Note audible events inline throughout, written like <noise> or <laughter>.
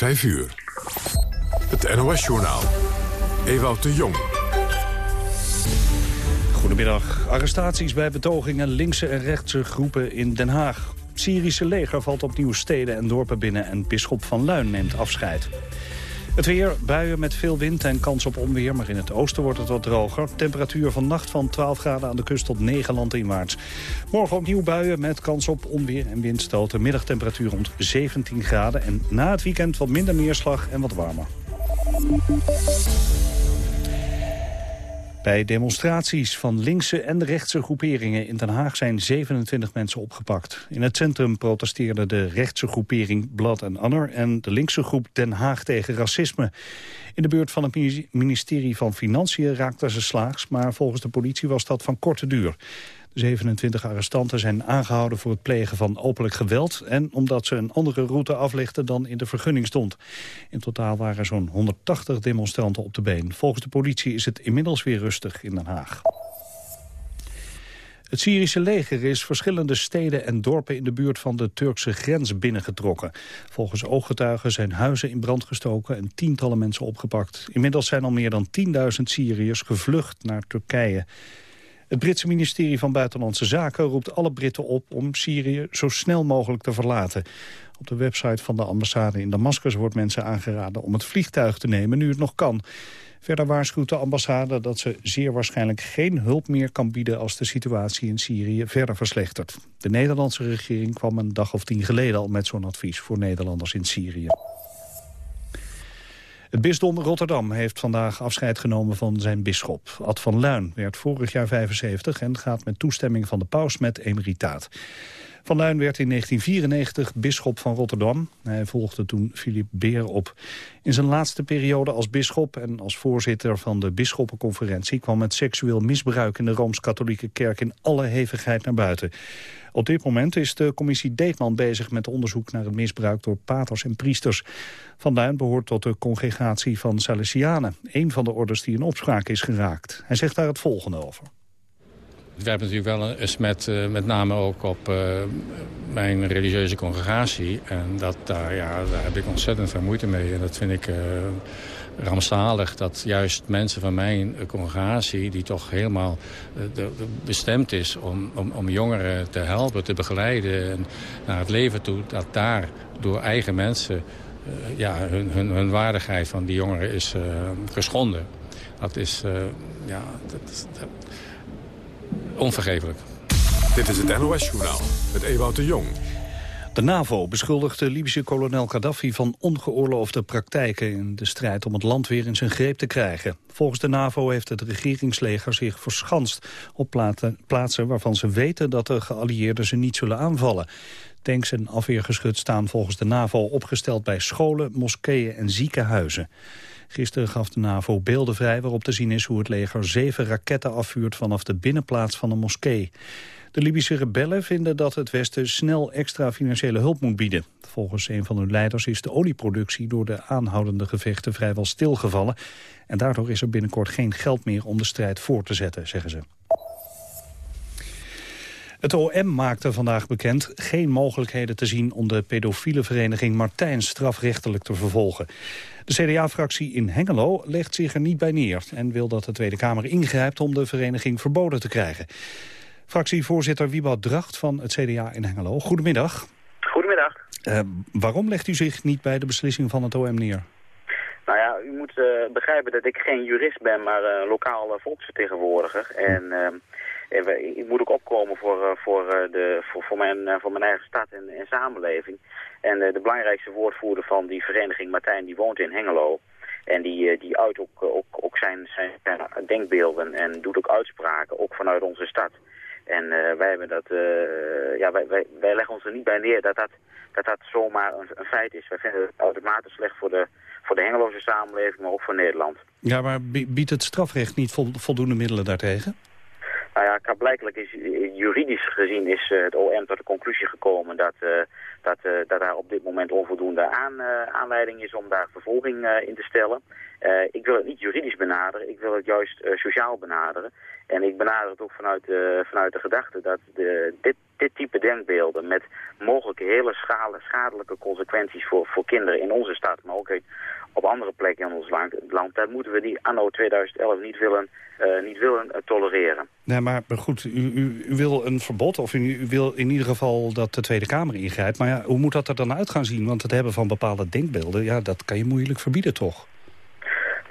5 uur. Het NOS-journaal. Ewout de Jong. Goedemiddag. Arrestaties bij betogingen linkse en rechtse groepen in Den Haag. Syrische leger valt opnieuw steden en dorpen binnen... en bisschop van Luin neemt afscheid. Het weer, buien met veel wind en kans op onweer, maar in het oosten wordt het wat droger. Temperatuur van nacht van 12 graden aan de kust tot 9 landinwaarts. Morgen opnieuw buien met kans op onweer en windstoten. Middagtemperatuur rond 17 graden en na het weekend wat minder neerslag en wat warmer. Bij demonstraties van linkse en rechtse groeperingen in Den Haag zijn 27 mensen opgepakt. In het centrum protesteerden de rechtse groepering Blood and Honor en de linkse groep Den Haag tegen racisme. In de buurt van het ministerie van Financiën raakten ze slaags, maar volgens de politie was dat van korte duur. De 27 arrestanten zijn aangehouden voor het plegen van openlijk geweld... en omdat ze een andere route aflegden dan in de vergunning stond. In totaal waren zo'n 180 demonstranten op de been. Volgens de politie is het inmiddels weer rustig in Den Haag. Het Syrische leger is verschillende steden en dorpen in de buurt van de Turkse grens binnengetrokken. Volgens ooggetuigen zijn huizen in brand gestoken en tientallen mensen opgepakt. Inmiddels zijn al meer dan 10.000 Syriërs gevlucht naar Turkije. Het Britse ministerie van Buitenlandse Zaken roept alle Britten op om Syrië zo snel mogelijk te verlaten. Op de website van de ambassade in Damascus wordt mensen aangeraden om het vliegtuig te nemen nu het nog kan. Verder waarschuwt de ambassade dat ze zeer waarschijnlijk geen hulp meer kan bieden als de situatie in Syrië verder verslechtert. De Nederlandse regering kwam een dag of tien geleden al met zo'n advies voor Nederlanders in Syrië. Het bisdom Rotterdam heeft vandaag afscheid genomen van zijn bisschop. Ad van Luin werd vorig jaar 75 en gaat met toestemming van de paus met emeritaat. Van Luin werd in 1994 bisschop van Rotterdam. Hij volgde toen Philip Beer op. In zijn laatste periode als bisschop en als voorzitter van de bisschoppenconferentie... kwam het seksueel misbruik in de Rooms-Katholieke Kerk in alle hevigheid naar buiten. Op dit moment is de commissie Deetman bezig met onderzoek naar het misbruik door paters en priesters. Van Duin behoort tot de congregatie van Salesianen, een van de orders die in opspraak is geraakt. Hij zegt daar het volgende over. We hebben natuurlijk wel eens met, uh, met name ook op uh, mijn religieuze congregatie. En dat, daar, ja, daar heb ik ontzettend veel moeite mee. En dat vind ik uh, rampzalig dat juist mensen van mijn congregatie... die toch helemaal bestemd is om, om, om jongeren te helpen, te begeleiden... En naar het leven toe, dat daar door eigen mensen... ja, hun, hun, hun waardigheid van die jongeren is geschonden. Dat is... ja, dat, dat onvergeeflijk. Dit is het NOS-journaal met Ewout de Jong. De NAVO beschuldigt de Libische kolonel Gaddafi van ongeoorloofde praktijken in de strijd om het land weer in zijn greep te krijgen. Volgens de NAVO heeft het regeringsleger zich verschanst op plaatsen waarvan ze weten dat de geallieerden ze niet zullen aanvallen. Tanks en afweergeschut staan volgens de NAVO opgesteld bij scholen, moskeeën en ziekenhuizen. Gisteren gaf de NAVO beelden vrij waarop te zien is hoe het leger zeven raketten afvuurt vanaf de binnenplaats van een moskee. De Libische rebellen vinden dat het Westen snel extra financiële hulp moet bieden. Volgens een van hun leiders is de olieproductie door de aanhoudende gevechten vrijwel stilgevallen. En daardoor is er binnenkort geen geld meer om de strijd voor te zetten, zeggen ze. Het OM maakte vandaag bekend geen mogelijkheden te zien om de pedofiele vereniging Martijn strafrechtelijk te vervolgen. De CDA-fractie in Hengelo legt zich er niet bij neer... en wil dat de Tweede Kamer ingrijpt om de vereniging verboden te krijgen. Fractievoorzitter Wieboud Dracht van het CDA in Hengelo. Goedemiddag. Goedemiddag. Uh, waarom legt u zich niet bij de beslissing van het OM neer? Nou ja, u moet uh, begrijpen dat ik geen jurist ben, maar uh, lokaal volksvertegenwoordiger. En ehm, ik moet ook opkomen voor, voor, de, voor, voor, mijn, voor mijn eigen stad en, en samenleving. En eh, de belangrijkste woordvoerder van die vereniging, Martijn, die woont in Hengelo. En die, eh, die uit ook, ook, ook zijn, zijn, denkbeelden en doet ook uitspraken, ook vanuit onze stad. En wij, hebben dat, ja, wij, wij, wij, leggen ons er niet bij neer dat dat, dat, dat zomaar een, een feit is. Wij vinden het automatisch slecht voor de, voor de Hengeloze samenleving, maar ook voor Nederland. Ja, maar biedt het strafrecht niet voldoende middelen daartegen? Nou ja, blijkelijk is juridisch gezien is het OM tot de conclusie gekomen dat, dat, uh, dat daar op dit moment onvoldoende aan, aanleiding is om daar vervolging in te stellen. ik wil het niet juridisch benaderen, ik wil het juist sociaal benaderen. En ik benader het ook vanuit, vanuit de gedachte dat de, dit, dit type denkbeelden met mogelijke hele schadelijke consequenties voor, voor kinderen in onze stad, maar ook op andere plekken in ons land, land dat moeten we die anno 2011 niet willen, uh, niet willen uh, tolereren. Nee, maar, goed, u, u, u, wil een verbod of u, u, wil in ieder geval dat de Tweede Kamer ingrijpt. Maar ja, hoe moet dat er dan uit gaan zien? Want het hebben van bepaalde denkbeelden, ja, dat kan je moeilijk verbieden, toch?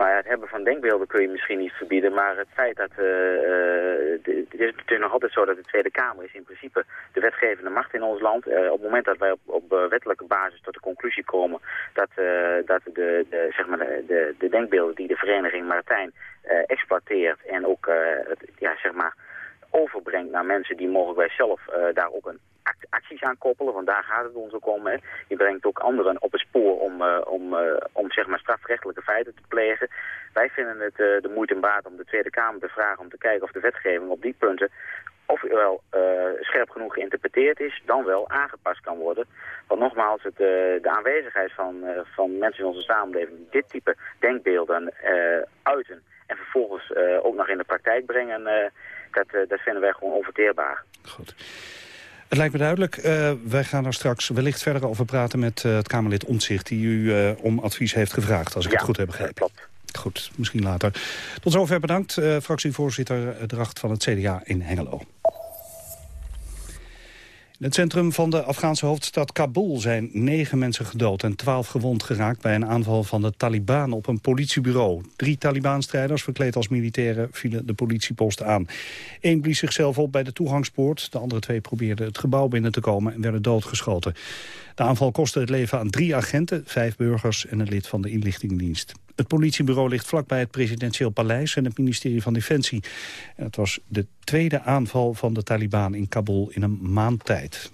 Ja, het hebben van denkbeelden kun je misschien niet verbieden, maar het feit dat... Uh, het is natuurlijk nog altijd zo dat de Tweede Kamer is in principe de wetgevende macht in ons land. Uh, op het moment dat wij op, op wettelijke basis tot de conclusie komen dat, dat de, de, zeg maar de, de, denkbeelden die de vereniging Martijn exploiteert en ook ja, zeg maar overbrengt naar mensen die mogelijk wij zelf daar een acties aan koppelen, want daar gaat het ons ook om. Je brengt ook anderen op het spoor om, uh, om, uh, om zeg maar strafrechtelijke feiten te plegen. Wij vinden het uh, de moeite en baat om de Tweede Kamer te vragen om te kijken of de wetgeving op die punten ofwel scherp genoeg geïnterpreteerd is, dan wel aangepast kan worden. Want nogmaals, het, de aanwezigheid van, van mensen in onze samenleving die dit type denkbeelden uiten en vervolgens ook nog in de praktijk brengen, dat, dat vinden wij gewoon onverteerbaar. Goed. Het lijkt me duidelijk. Uh, wij gaan er straks wellicht verder over praten met uh, het Kamerlid Omtzigt... die u uh, om advies heeft gevraagd, als ik het goed heb begrepen. klopt. Goed, misschien later. Tot zover bedankt, fractievoorzitter Dracht van het CDA in Hengelo. In het centrum van de Afghaanse hoofdstad Kabul zijn negen mensen gedood en twaalf gewond geraakt bij een aanval van de Taliban op een politiebureau. Drie Taliban-strijders verkleed als militairen vielen de politiepost aan. Eén blies zichzelf op bij de toegangspoort. De andere twee probeerden het gebouw binnen te komen en werden doodgeschoten. De aanval kostte het leven aan drie agenten, vijf burgers en een lid van de inlichtingendienst. Het politiebureau ligt vlakbij het presidentieel paleis en het ministerie van Defensie. En het was de tweede aanval van de Taliban in Kabul in een maand tijd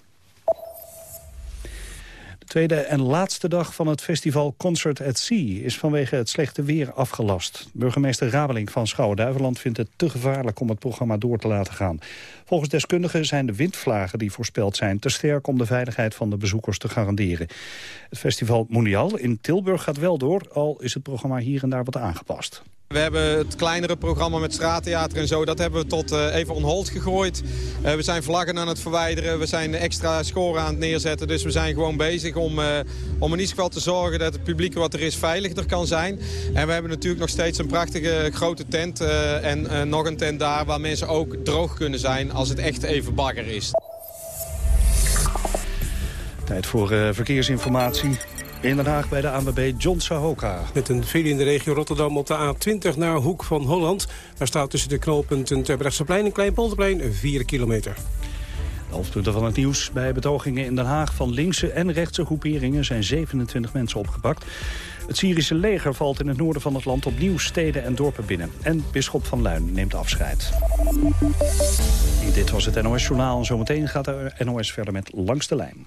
tweede en laatste dag van het festival Concert at Sea is vanwege het slechte weer afgelast. Burgemeester Rabeling van Schouwen-Duiveland vindt het te gevaarlijk om het programma door te laten gaan. Volgens deskundigen zijn de windvlagen die voorspeld zijn te sterk om de veiligheid van de bezoekers te garanderen. Het festival Mondial in Tilburg gaat wel door, al is het programma hier en daar wat aangepast. We hebben het kleinere programma met straattheater en zo, dat hebben we tot uh, even on hold gegooid. Uh, we zijn vlaggen aan het verwijderen, we zijn extra scoren aan het neerzetten. Dus we zijn gewoon bezig om, uh, om in ieder geval te zorgen dat het publiek wat er is veiliger kan zijn. En we hebben natuurlijk nog steeds een prachtige grote tent en nog een tent daar waar mensen ook droog kunnen zijn als het echt even bagger is. Tijd voor verkeersinformatie. In Den Haag bij de ANWB John Sahoka. Met een file in de regio Rotterdam op de A20 naar Hoek van Holland. Daar staat tussen de knooppunten Terbrechtseplein en Kleinpolderplein 4 kilometer. De hoofdpunten van het nieuws. Bij betogingen in Den Haag van linkse en rechtse groeperingen zijn 27 mensen opgepakt. Het Syrische leger valt in het noorden van het land opnieuw steden en dorpen binnen. En Bisschop van Luin neemt afscheid. Dit was het NOS Journaal. Zometeen gaat de NOS verder met Langs de Lijn.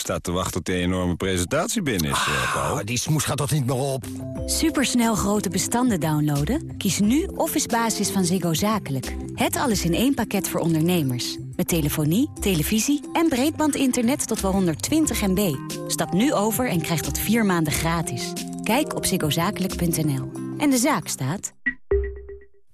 Staat te wachten tot de enorme presentatie binnen is, ah, Paul. Die smoes gaat toch niet meer op? Supersnel grote bestanden downloaden? Kies nu Office Basis van Ziggo Zakelijk. Het alles in één pakket voor ondernemers. Met telefonie, televisie en breedbandinternet tot wel 120 MB. Stap nu over en krijg dat vier maanden gratis. Kijk op ziggozakelijk.nl. En de zaak staat...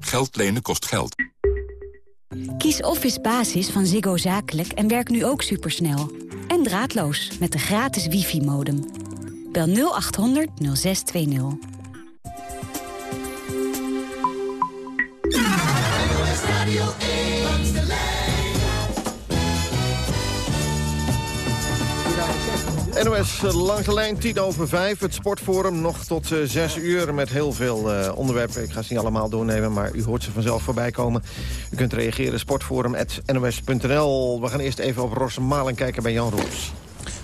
Geld lenen kost geld. Kies Office Basis van Ziggo Zakelijk en werk nu ook supersnel. En draadloos met de gratis wifi-modem. Bel 0800 0620. Radio 1 NOS eh, langs de lijn, 10 over 5. Het sportforum nog tot uh, eh, 6 uur met heel veel uh, onderwerpen. Ik ga ze niet allemaal doornemen, maar u hoort ze vanzelf voorbij komen. U kunt reageren, sportforum.nos.nl. We gaan eerst even op Rosmalen kijken bij Jan Roos.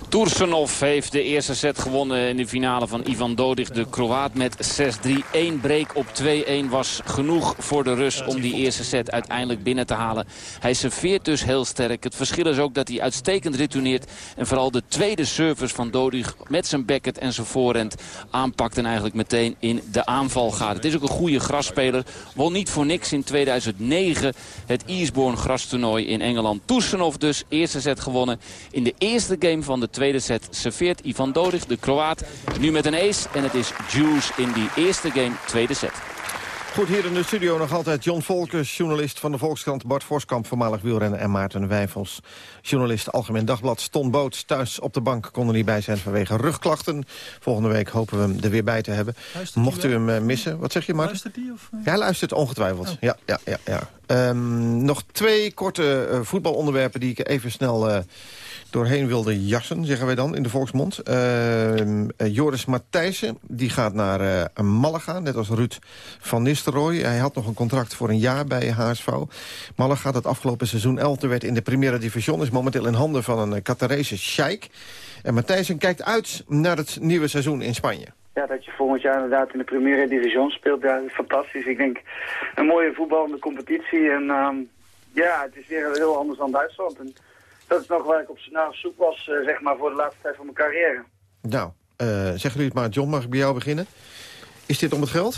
Toersenov heeft de eerste set gewonnen in de finale van Ivan Dodig. De Kroaat met 6-3. 1 break op 2-1 was genoeg voor de Rus om die eerste set uiteindelijk binnen te halen. Hij serveert dus heel sterk. Het verschil is ook dat hij uitstekend retourneert. En vooral de tweede service van Dodig met zijn backhand en zijn voorhand aanpakt. En eigenlijk meteen in de aanval gaat. Het is ook een goede grasspeler. Won niet voor niks in 2009 het Eastbourne grastoernooi in Engeland. Toersenov dus eerste set gewonnen in de eerste game van de tweede set serveert Ivan Dodig, de Kroaat. Nu met een ace en het is Juice in die eerste game, tweede set. Goed, hier in de studio nog altijd John Volkers, journalist van de Volkskrant... Bart Voskamp, voormalig wielrenner en Maarten Wijfels. Journalist Algemeen Dagblad, Ston Boots thuis op de bank... kon er niet bij zijn vanwege rugklachten. Volgende week hopen we hem er weer bij te hebben. Mocht u hem eh, missen, wat zeg je Maarten? Luistert hij? Of, uh... Ja, luistert ongetwijfeld. Oh. Ja, ja, ja, ja. Um, nog twee korte uh, voetbalonderwerpen die ik even snel doorheen wilde jassen, zeggen wij dan in de volksmond. Uh, Joris Matthijssen, die gaat naar uh, Malaga, net als Ruud van Nistelrooy. Hij had nog een contract voor een jaar bij HSV. Malaga, dat afgelopen seizoen 11 werd in de Primera Division... is momenteel in handen van een Qatarese sheik. En Matthijssen kijkt uit naar het nieuwe seizoen in Spanje. Ja, dat je volgend jaar inderdaad in de Primera Division speelt, ja, is fantastisch. Ik denk een mooie voetballende competitie. En um, ja, het is weer heel anders dan Duitsland. Dat is nog waar ik op, naar zoek was, uh, zeg maar, voor de laatste tijd van mijn carrière. Nou, uh, zeggen jullie het maar. John, mag ik bij jou beginnen? Is dit om het geld?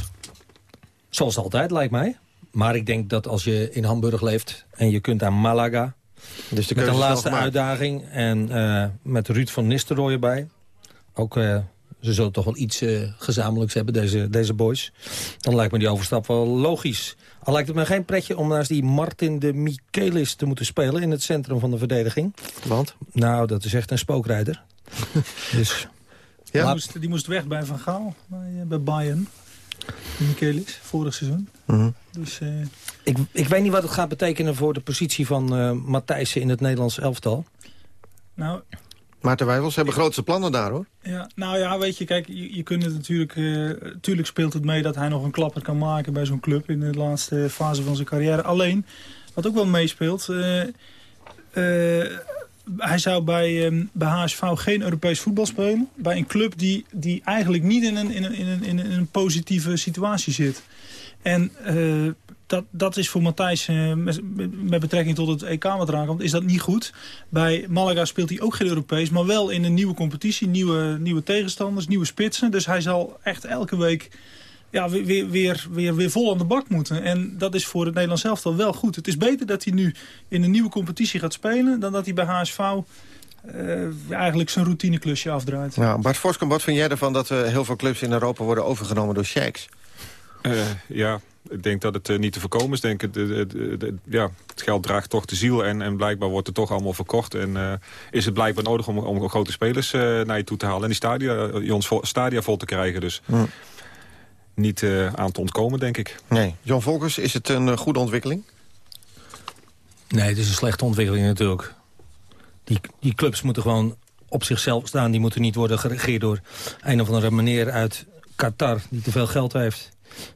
Zoals altijd, lijkt mij. Maar ik denk dat als je in Hamburg leeft en je kunt aan Malaga... Dus de met een laatste uitdaging en uh, met Ruud van Nistelrooy erbij... ook ze zullen toch wel iets uh, gezamenlijks hebben, deze, deze boys. Dan lijkt me die overstap wel logisch. Al lijkt het me geen pretje om naast die Martin de Michelis te moeten spelen... in het centrum van de verdediging. Want? Nou, dat is echt een spookrijder. <laughs> dus... Ja? Die, moest, die moest weg bij Van Gaal, bij, eh, bij Bayern. De Michelis, vorig seizoen. Mhm. dus, uh... ik, ik weet niet wat het gaat betekenen voor de positie van uh, Matthijssen in het Nederlands elftal. Nou, Maarten Wijvels hebben grootste plannen daar, hoor. Ja, nou ja, weet je, kijk, je, je kunt het natuurlijk... Uh, tuurlijk speelt het mee dat hij nog een klapper kan maken bij zo'n club... in de laatste fase van zijn carrière. Alleen, wat ook wel meespeelt... Uh, uh, hij zou bij, um, bij HSV geen Europees voetbal spelen. Bij een club die, die eigenlijk niet in een, in, een, in, een, in een positieve situatie zit. En dat, dat is voor Matthijs uh, met, met, betrekking tot het EK wat eraan komt, is dat niet goed. Bij Malaga speelt hij ook geen Europees, maar wel in een nieuwe competitie. Nieuwe, nieuwe tegenstanders, nieuwe spitsen. Dus hij zal echt elke week ja, weer, weer, weer, weer vol aan de bak moeten. En dat is voor het Nederlands elftal wel goed. Het is beter dat hij nu in een nieuwe competitie gaat spelen... dan dat hij bij HSV uh, eh, eigenlijk zijn routineklusje afdraait. Ja, Bart Voskamp, wat vind jij ervan dat uh, heel veel clubs in Europa worden overgenomen door sheiks? Uh, ja, ik denk dat het uh, niet te voorkomen is. Denk, het, ja, het geld draagt toch de ziel en, en blijkbaar wordt het toch allemaal verkocht. En uh, is het blijkbaar nodig om, om grote spelers uh, naar je toe te halen. En die stadia, ons stadia vol te krijgen. Dus hm. niet aan te ontkomen, denk ik. Nee. John Volkers, is het een goede ontwikkeling? Nee, het is een slechte ontwikkeling natuurlijk. Die, die clubs moeten gewoon op zichzelf staan. Die moeten niet worden geregeerd door een of andere meneer uit Qatar... die te veel geld heeft.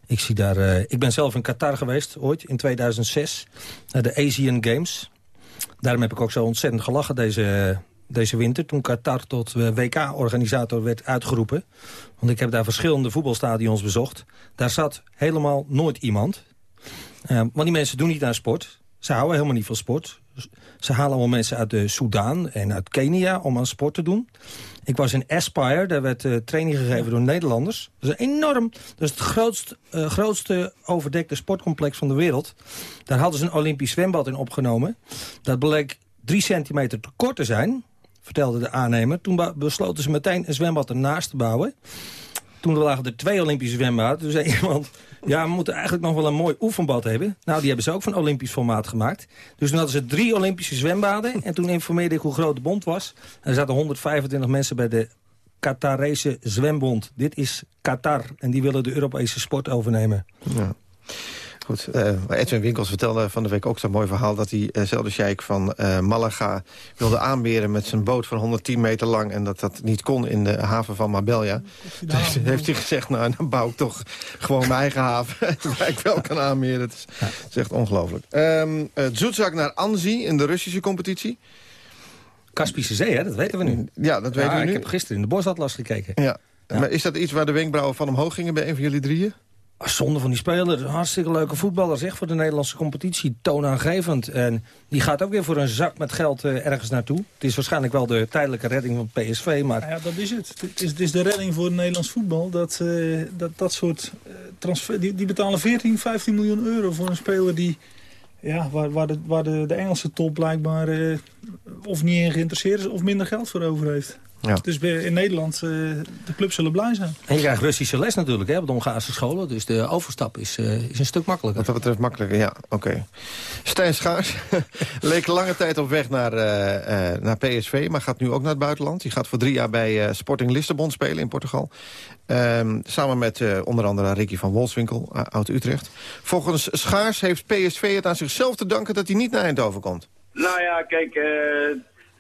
Ik, zie daar, uh, ik ben zelf in Qatar geweest, ooit, in 2006. Naar de Asian Games. Daarom heb ik ook zo ontzettend gelachen deze, deze winter... toen Qatar tot uh, WK-organisator werd uitgeroepen. Want ik heb daar verschillende voetbalstadions bezocht. Daar zat helemaal nooit iemand. Uh, want die mensen doen niet aan sport. Ze houden helemaal niet van sport. Ze halen allemaal mensen uit de Soedan en uit Kenia om aan sport te doen. Ik was in Aspire, daar werd uh, training gegeven door Nederlanders. Dat is enorm. Dat is het grootst, uh, grootste overdekte sportcomplex van de wereld. Daar hadden ze een Olympisch zwembad in opgenomen. Dat bleek drie centimeter te kort te zijn, vertelde de aannemer. Toen besloten ze meteen een zwembad ernaast te bouwen. Toen lagen er twee Olympische zwembaden. Toen zei <laughs> iemand, ja, we moeten eigenlijk nog wel een mooi oefenbad hebben. Nou, die hebben ze ook van Olympisch formaat gemaakt. Dus toen hadden ze drie Olympische zwembaden. En toen informeerde ik hoe groot de bond was. En er zaten 125 mensen bij de Qatarese zwembond. Dit is Qatar. En die willen de Europese sport overnemen. Ja. Goed, uh, Edwin Winkels vertelde van de week ook zo'n mooi verhaal... dat hij uh, zelfde sheik van uh, Malaga wilde aanmeren met zijn boot van 110 meter lang... en dat dat niet kon in de haven van Marbella. Dus heeft hij gezegd, nou, dan bouw ik toch gewoon mijn eigen haven... <laughs> waar ik wel kan aanmeren. Het is, het is echt ongelooflijk. Um, Zoetzak naar Anzi in de Russische competitie. Kaspische Zee, hè? dat weten we nu. Ja, dat weten ja, we nu. Ik heb gisteren in de Bosatlas gekeken. Ja. ja. Maar is dat iets waar de wenkbrauwen van omhoog gingen bij een van jullie drieën? Zonde van die speler. Hartstikke leuke voetballer, zeg, voor de Nederlandse competitie. Toonaangevend. En die gaat ook weer voor een zak met geld uh, ergens naartoe. Het is waarschijnlijk wel de tijdelijke redding van PSV. Maar... Ja, dat is het. Het is, het is de redding voor het Nederlands voetbal. Dat uh, dat, dat soort uh, transfer... Die, die betalen 14, 15 miljoen euro voor een speler die... Ja, waar, waar, de, waar de, de Engelse top blijkbaar of niet in geïnteresseerd is... of minder geld voor over heeft. Ja. Dus in Nederland, uh, de clubs zullen blij zijn. En je krijgt Russische les natuurlijk hè, op de Hongaarse scholen. Dus de overstap is, uh, is een stuk makkelijker. Wat dat betreft makkelijker, ja. Oké. Okay. Stijn Schaars <laughs> leek lange tijd op weg naar, uh, naar PSV... maar gaat nu ook naar het buitenland. Die gaat voor drie jaar bij Sporting Lissabon spelen in Portugal. Um, samen met onder andere Ricky van Wolfswinkel, oud Utrecht. Volgens Schaars heeft PSV het aan zichzelf te danken... dat hij niet naar Eindhoven komt. Nou ja, kijk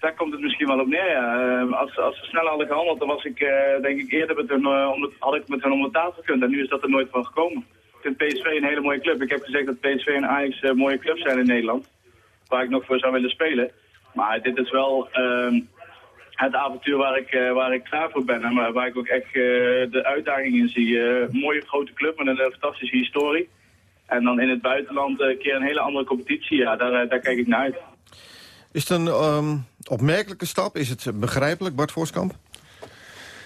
daar komt het misschien wel op neer. Uh, als, als ze sneller hadden gehandeld, dan was ik, uh, denk ik, eerder met hun, uh, om, had ik met hun om de tafel gekund. En nu is dat er nooit van gekomen. Ik vind PSV een hele mooie club. Ik heb gezegd dat PSV en Ajax mooie clubs zijn in Nederland. Waar ik nog voor zou willen spelen. Maar dit is wel ehm, het avontuur waar ik, waar ik klaar voor ben. En waar, ik ook echt de uitdaging in zie. mooie grote club met een fantastische historie. En dan in het buitenland een keer een hele andere competitie. Ja, daar, daar kijk ik naar uit. Is het um, opmerkelijke stap? Is het begrijpelijk, Bart Voorskamp?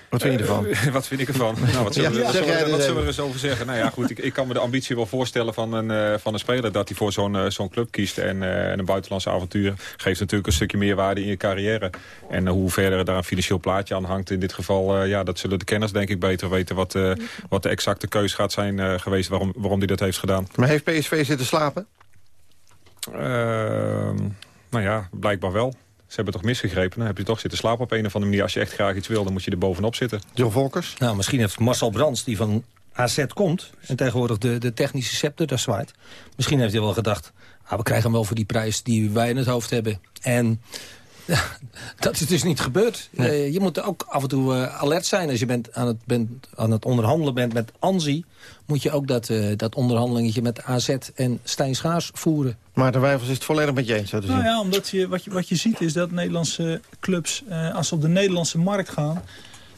Wat vind je ervan? Uh, <laughs> wat vind ik ervan? <laughs> Nou, wat zullen, Ja, we, wat zullen we- wat er zullen we even. er eens over zeggen? Nou ja, goed, ik, ik kan me de ambitie wel voorstellen van een, eh, van een speler... dat hij voor zo'n eh, zo'n club kiest. En eh, een buitenlandse avontuur geeft natuurlijk een stukje meer waarde in je carrière. En eh, hoe verder daar een financieel plaatje aan hangt in dit geval... eh, ja, dat zullen de kenners denk ik beter weten... wat, eh, wat de exacte keus gaat zijn eh, geweest waarom, waarom hij dat heeft gedaan. Maar heeft PSV zitten slapen? Ehm, nou ja, blijkbaar wel. Ze hebben toch misgegrepen. Dan heb je toch zitten slapen op een of andere manier. Als je echt graag iets wil, dan moet je er bovenop zitten. John Volkers? Nou, misschien heeft Marcel Brands, die van AZ komt... en tegenwoordig de, de technische scepter daar zwaait... misschien heeft hij wel gedacht... Ah, we krijgen hem wel voor die prijs die wij in het hoofd hebben. En <laughs> dat is dus niet gebeurd. Eh, je moet ook af en toe eh, alert zijn. Als je bent aan, het, bent aan het onderhandelen bent met Anzi... moet je ook dat, eh, dat onderhandelingetje met AZ en Stijn Schaars voeren. Maarten Wijfels is het volledig met je eens, zo te zien. Nou ja, omdat je, wat, je, wat je ziet is dat Nederlandse clubs, eh, als ze op de Nederlandse markt gaan...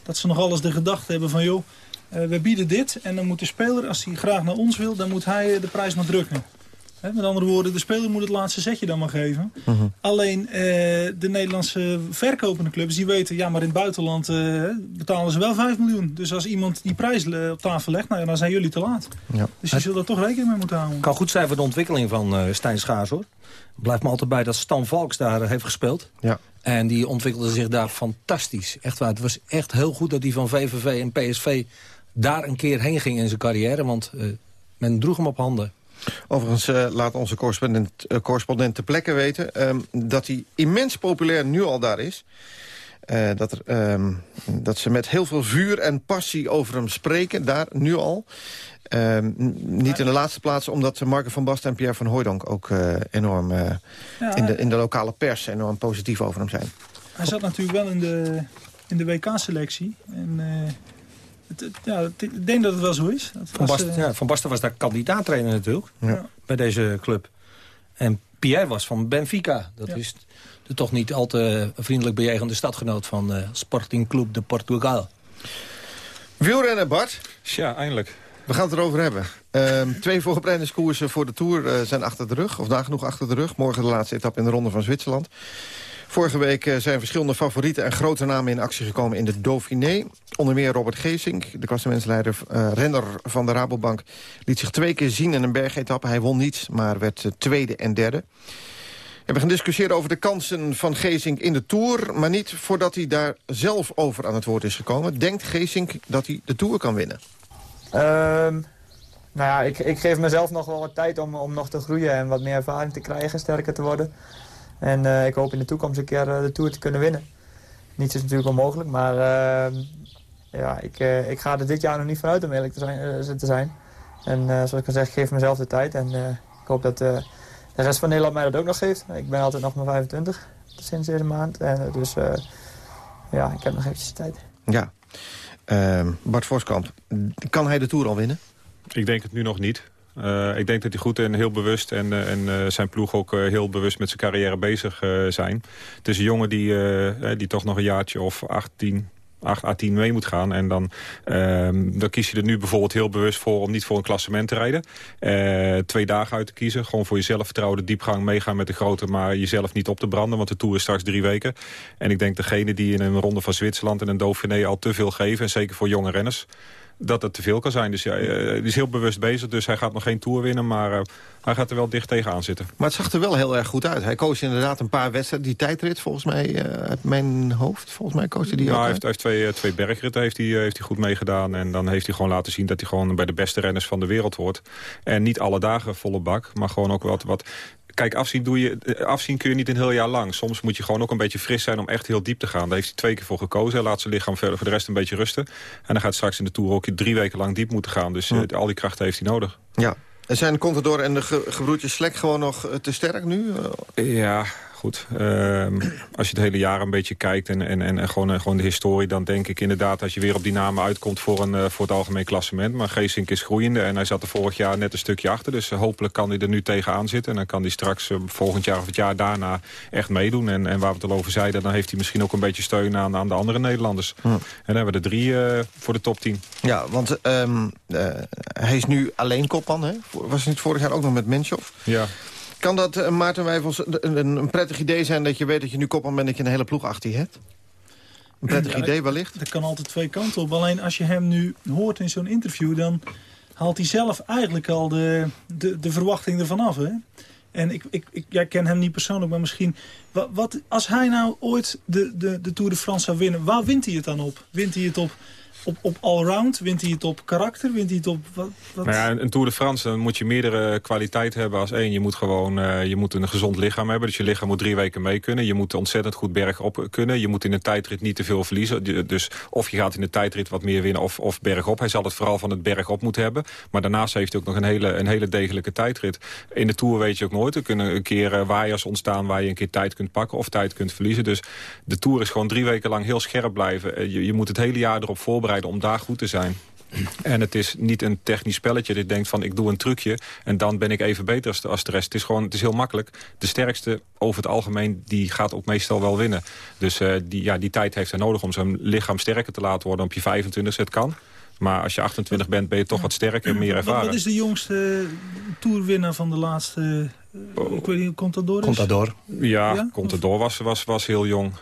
dat ze nog alles de gedachte hebben van, joh, eh, we bieden dit... en dan moet de speler, als hij graag naar ons wil, dan moet hij de prijs maar drukken. Hè, met andere woorden, de speler moet het laatste zetje dan maar geven. Alleen eh, de Nederlandse verkopende clubs die weten... ja, maar in het buitenland eh, betalen ze wel 5 miljoen. Dus als iemand die prijs op tafel legt, nou ja, dan zijn jullie te laat. Ja. Dus je zult er toch rekening mee moeten houden. kan goed zijn voor de ontwikkeling van eh Stijn Schaars, hoor. Blijft me altijd bij dat Stan Valks daar heeft gespeeld. Ja. En die ontwikkelde zich daar fantastisch. Echt waar. Het was echt heel goed dat hij van VVV en PSV daar een keer heen ging in zijn carrière. Want eh, men droeg hem op handen. Overigens eh, laat onze correspondent, eh, correspondent ter plekke weten... ehm, dat hij immens populair nu al daar is. Eh, dat, er, ehm, dat ze met heel veel vuur en passie over hem spreken, daar nu al. Ehm, niet in de laatste plaats omdat Marco van Basten en Pierre van Hooijdonk... ook enorm Ja, in, de, in de lokale pers enorm positief over hem zijn. Hij zat natuurlijk wel in de, in de WK-selectie. En het, ja, ik denk dat het wel zo is. Het Van Basten, eh, ja, van Basten was daar kandidaattrainer natuurlijk. Ja. Bij deze club. En Pierre was van Benfica. Dat Ja. is de toch niet al te vriendelijk bejegende stadgenoot van eh, Sporting Club de Portugal. Wielrennen, Bart. Ja, eindelijk. We gaan het erover hebben. Ehm, twee voorbereidingskoersen voor de Tour eh, zijn achter de rug. Of nagenoeg achter de rug. Morgen de laatste etappe in de Ronde van Zwitserland. Vorige week eh, zijn verschillende favorieten en grote namen in actie gekomen in de Dauphiné. Onder meer Robert Geesink, de klassementsleider, eh renner van de Rabobank... liet zich twee keer zien in een bergetappe. Hij won niet, maar werd eh, tweede en derde. We gaan discussiëren over de kansen van Geesink in de Tour... maar niet voordat hij daar zelf over aan het woord is gekomen. Denkt Geesink dat hij de Tour kan winnen? Ehm, nou ja, ik, ik geef mezelf nog wel wat tijd om, om nog te groeien en wat meer ervaring te krijgen, sterker te worden. En eh, ik hoop in de toekomst een keer eh, de Tour te kunnen winnen. Niets is natuurlijk onmogelijk, maar ehm, ja, ik, eh, ik ga er dit jaar nog niet vanuit om eerlijk te zijn. te zijn. En zoals ik al zeg, ik geef mezelf de tijd. En ik hoop dat de rest van Nederland mij dat ook nog geeft. Ik ben altijd nog maar 25 sinds deze maand. En, dus ja, ik heb nog eventjes tijd. Ja. Uh, Bart Voskamp, kan hij de Tour al winnen? Ik denk het nu nog niet. Uh, ik denk dat hij goed en heel bewust en, en uh, zijn ploeg ook heel bewust met zijn carrière bezig zijn. Het is een jongen die, die toch nog een jaartje of 18, 8 à 10 mee moet gaan. En dan, uh, dan kies je er nu bijvoorbeeld heel bewust voor om niet voor een klassement te rijden. Twee dagen uit te kiezen. Gewoon voor jezelf vertrouwen, diepgang meegaan met de grote... maar jezelf niet op te branden, want de Tour is straks drie weken. En ik denk degene die in een ronde van Zwitserland en een Dauphiné al te veel geven... en zeker voor jonge renners dat het te veel kan zijn. Dus ja, eh, hij is heel bewust bezig, dus hij gaat nog geen Tour winnen... maar uh, hij gaat er wel dicht tegenaan zitten. Maar het zag er wel heel erg goed uit. Hij koos inderdaad een paar wedstrijden. Die tijdrit volgens mij uh, uit mijn hoofd. Volgens mij koos hij die nou, ook. Hij heeft, hij heeft twee, twee bergritten heeft hij, heeft hij goed meegedaan. En dan heeft hij gewoon laten zien dat hij gewoon bij de beste renners van de wereld hoort. En niet alle dagen volle bak, maar gewoon ook wat... wat kijk, afzien, doe je, eh, afzien kun je niet een heel jaar lang. Soms moet je gewoon ook een beetje fris zijn om echt heel diep te gaan. Daar heeft hij twee keer voor gekozen. Hij laat zijn lichaam verder voor de rest een beetje rusten. En dan gaat straks in de Tour ook drie weken lang diep moeten gaan. Dus uh, al die krachten heeft hij nodig. Ja. En zijn Contador en de ge gebroedjes Slek gewoon nog uh, te sterk nu? Ja, goed. Uh, als je het hele jaar een beetje kijkt en, en, en, gewoon, gewoon de historie... dan denk ik inderdaad dat je weer op die namen uitkomt voor, een, uh, voor het algemeen klassement. Maar Geesink is groeiende en hij zat er vorig jaar net een stukje achter. Dus uh, hopelijk kan hij er nu tegenaan zitten. En dan kan hij straks volgend jaar of het jaar daarna echt meedoen. En, en waar we het al over zeiden, dan heeft hij misschien ook een beetje steun aan, aan de andere Nederlanders. Hm. En dan hebben we er drie voor de top 10. Ja, want um, hij is nu alleen kopman, hè? Was het niet vorig jaar ook nog met Menshoff? Ja. Kan dat, uh, Maarten Wijfels, een, een, prettig idee zijn... dat je weet dat je nu kopman bent dat je een hele ploeg achter je hebt? Een prettig ja, idee wellicht? Dat kan altijd twee kanten op. Alleen als je hem nu hoort in zo'n interview... dan haalt hij zelf eigenlijk al de, de, de verwachting ervan af. Hè? En ik, ik, ik jij ken hem niet persoonlijk, maar misschien... Wat, wat, als hij nou ooit de, de, de Tour de France zou winnen, waar wint hij het dan op? Wint hij het op op, op allround? Wint hij het op karakter? Wint hij het op... Wat? Nou ja, een Tour de France dan moet je meerdere kwaliteiten hebben als één. Je moet gewoon uh, je moet een gezond lichaam hebben. Dus je lichaam moet drie weken mee kunnen. Je moet ontzettend goed bergop kunnen. Je moet in een tijdrit niet te veel verliezen. Dus of je gaat in de tijdrit wat meer winnen of, of bergop. Hij zal het vooral van het bergop moeten hebben. Maar daarnaast heeft hij ook nog een hele, een hele degelijke tijdrit. In de Tour weet je ook nooit. Er kunnen een keer uh, waaiers ontstaan waar je een keer tijd kunt pakken of tijd kunt verliezen. Dus de Tour is gewoon drie weken lang heel scherp blijven. Uh, je, je moet het hele jaar erop voorbereiden om daar goed te zijn. En het is niet een technisch spelletje. Je denkt van, ik doe een trucje en dan ben ik even beter als de rest. Het is gewoon, het is heel makkelijk. De sterkste over het algemeen, die gaat ook meestal wel winnen. Dus uh, die, ja, die tijd heeft hij nodig om zijn lichaam sterker te laten worden op je 25 Het kan. Maar als je 28 bent, ben je toch wat sterker, meer ervaren. Wat is de jongste toerwinnaar van de laatste... Uh, ik weet niet, Contador is? Contador. Ja, ja? Contador was, was, was heel jong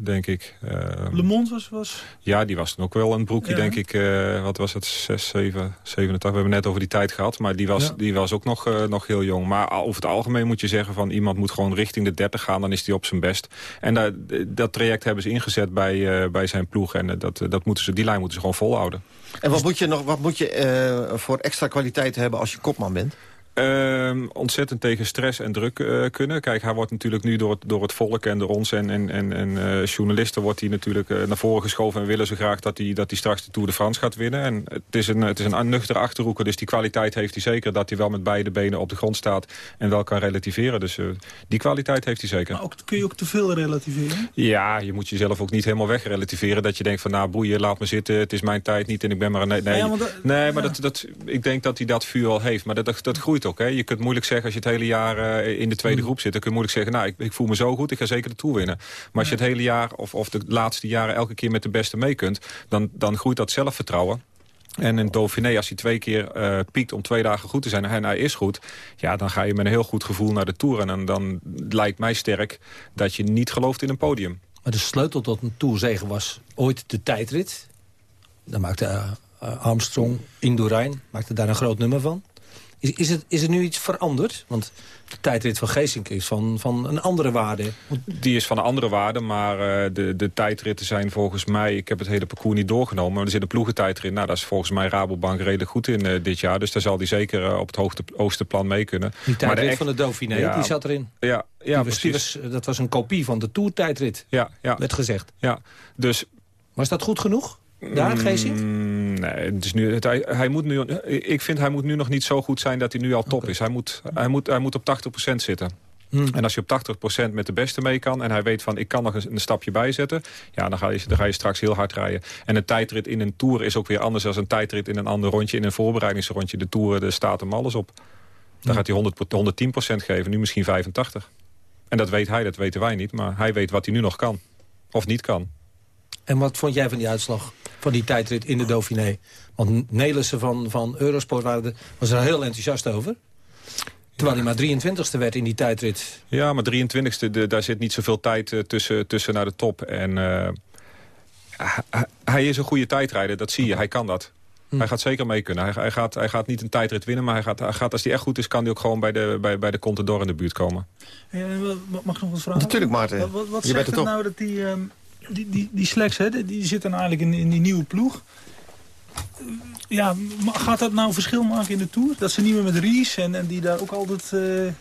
denk ik. Uh, Le Mans was, was... Ja, die was dan ook wel een broekje, ja. denk ik. Uh, wat was het? 6, 7, 87. We hebben net over die tijd gehad. Maar die was, ja. die was ook nog, uh, nog heel jong. Maar over het algemeen moet je zeggen van iemand moet gewoon richting de 30 gaan. Dan is hij op zijn best. En dat, dat traject hebben ze ingezet bij, bij zijn ploeg. En dat, dat moeten ze, die lijn moeten ze gewoon volhouden. En wat moet je, nog, wat moet je voor extra kwaliteit hebben als je kopman bent? Uh, ontzettend tegen stress en druk uh, kunnen. Kijk, hij wordt natuurlijk nu door het, door het volk en door ons en, en, en, en uh, journalisten... wordt hij natuurlijk uh, naar voren geschoven en willen ze graag dat hij, dat hij straks de Tour de France gaat winnen. En het is een, het is een nuchtere achterhoeker, dus die kwaliteit heeft hij zeker... dat hij wel met beide benen op de grond staat en wel kan relativeren. Dus die kwaliteit heeft hij zeker. Maar ook, kun je ook te veel relativeren? Ja, je moet jezelf ook niet helemaal wegrelativeren. Dat je denkt van, nou boeien, laat me zitten, het is mijn tijd niet en ik ben maar een... Nee, nee, ja, maar, dat, nee, maar ja. dat, dat, ik denk dat hij dat vuur al heeft, maar dat, dat, dat groeit ook. Hè. Je kunt moeilijk zeggen als je het hele jaar uh, in de tweede groep zit. Dan kun je moeilijk zeggen, nou, ik, ik, voel me zo goed, ik ga zeker de Tour winnen. Maar als je het hele jaar of, of de laatste jaren elke keer met de beste mee kunt... dan, dan groeit dat zelfvertrouwen. En in Dauphiné, als hij twee keer uh, piekt om twee dagen goed te zijn... en hij is goed, ja, dan ga je met een heel goed gevoel naar de Tour. En dan, dan lijkt mij sterk dat je niet gelooft in een podium. Maar de sleutel tot een Tourzege was ooit de tijdrit. Dan maakte uh, Armstrong, Indurain, maakte daar een groot nummer van. Is, is, het, is er nu iets veranderd? Want de tijdrit van Geesink is van, van een andere waarde. Die is van een andere waarde, maar uh, de, de tijdritten zijn volgens mij... ik heb het hele parcours niet doorgenomen, maar er zit een ploegentijd in. Nou, daar is volgens mij Rabobank redelijk goed in uh, dit jaar. Dus daar zal die zeker uh, op het hoogste, hoogste plan mee kunnen. Die tijdrit maar de van de Dauphiné, ja, die zat erin. Ja, ja was, was, dat was een kopie van de Tour-tijdrit, ja, ja. werd gezegd. Ja, dus... Was dat goed genoeg? Daar, Geesink? Mm, Nee, het is nu, het, hij, hij, moet nu, ik vind hij moet nu nog niet zo goed zijn dat hij nu al top is. Hij moet, hij, moet, hij moet op 80% zitten. Hmm. En als je op 80% met de beste mee kan... en hij weet van, ik kan nog een, een stapje bijzetten... ja, dan ga, je, dan ga je straks heel hard rijden. En een tijdrit in een Tour is ook weer anders... dan een tijdrit in een ander rondje. In een voorbereidingsrondje, de Tour, daar staat hem alles op. Dan gaat hij 100, 110% geven, nu misschien 85. En dat weet hij, dat weten wij niet. Maar hij weet wat hij nu nog kan. Of niet kan. En wat vond jij van die uitslag? Van die tijdrit in de Dauphiné? Want Nelissen van, van Eurosport waren was er heel enthousiast over. Terwijl hij maar 23ste werd in die tijdrit. Ja, maar 23ste, daar zit niet zoveel tijd uh, tussen, tussen naar de top. En uh, hij is een goede tijdrijder, dat zie je. Hij kan dat. Hm. Hij gaat zeker mee kunnen. Hij, hij, gaat, hij gaat niet een tijdrit winnen, maar hij gaat, hij gaat, als hij echt goed is... kan hij ook gewoon bij de, bij, bij de Contador in de buurt komen. Ja, mag ik nog wat vragen? Natuurlijk, Maarten. Wat, wat, zegt het nou dat die, um, die, die, die Sleks, hè, die zitten eigenlijk in, in die nieuwe ploeg ja, gaat dat nou verschil maken in de Tour? Dat ze niet meer met Ries en, en die daar ook altijd... Uh,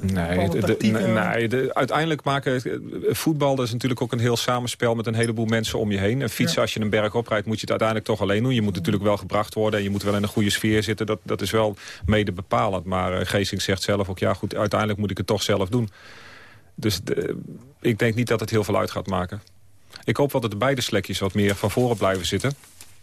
Nee, de, nee de, uiteindelijk maken eh, voetbal dat is natuurlijk ook een heel samenspel met een heleboel mensen om je heen. En fietsen, als je een berg oprijdt, moet je het uiteindelijk toch alleen doen. Je moet natuurlijk wel gebracht worden en je moet wel in een goede sfeer zitten. Dat, dat is wel mede bepalend. Maar uh, Geesing zegt zelf ook, ja goed, uiteindelijk moet ik het toch zelf doen. Dus de, ik denk niet dat het heel veel uit gaat maken. Ik hoop wel dat de beide slekjes wat meer van voren blijven zitten.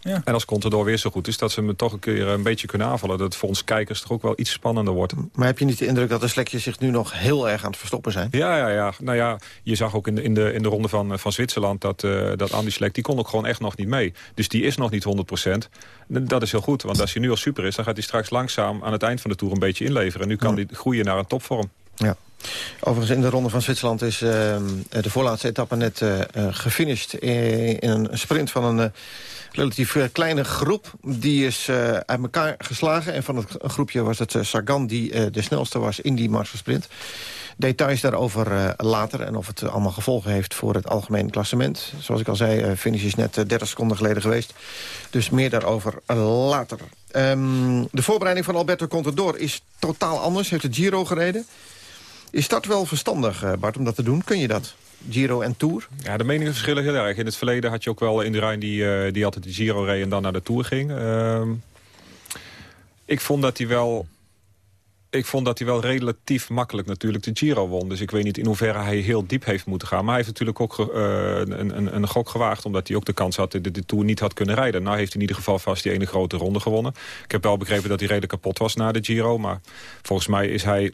Ja. En als Contador weer zo goed is, dat ze me toch een keer een beetje kunnen aanvallen. Dat het voor ons kijkers toch ook wel iets spannender wordt. Maar heb je niet de indruk dat de slekjes zich nu nog heel erg aan het verstoppen zijn? Ja, ja, ja. Nou ja, je zag ook in de, in de, in de ronde van, van Zwitserland dat, uh, dat Andy Slek, die kon ook gewoon echt nog niet mee. Dus die is nog niet 100%. Dat is heel goed, want als je nu al super is, dan gaat hij straks langzaam aan het eind van de Tour een beetje inleveren. En nu kan hij groeien naar een topvorm. Ja. Overigens in de Ronde van Zwitserland is uh, de voorlaatste etappe net uh, gefinished in, een sprint van een relatief eh, kleine groep. Die is uit elkaar geslagen. En van het groepje was het Sagan die de snelste was in die sprint. Details daarover later en of het allemaal gevolgen heeft voor het algemene klassement. Zoals ik al zei, finish is net 30 seconden geleden geweest. Dus meer daarover later. Um, de voorbereiding van Alberto Contador is totaal anders. Heeft het Giro gereden. Is dat wel verstandig, Bart, om dat te doen? Kun je dat? Giro en Tour? Ja, de meningen verschillen heel erg. In het verleden had je ook wel in de die, uh, die altijd de Giro reed en dan naar de Tour ging. Uh, ik vond dat hij wel... Ik vond dat hij wel relatief makkelijk natuurlijk de Giro won. Dus ik weet niet in hoeverre hij heel diep heeft moeten gaan. Maar hij heeft natuurlijk ook uh, een, een, een, gok gewaagd... omdat hij ook de kans had dat de, de Tour niet had kunnen rijden. Nou heeft hij in ieder geval vast die ene grote ronde gewonnen. Ik heb wel begrepen dat hij redelijk kapot was na de Giro. Maar volgens mij is hij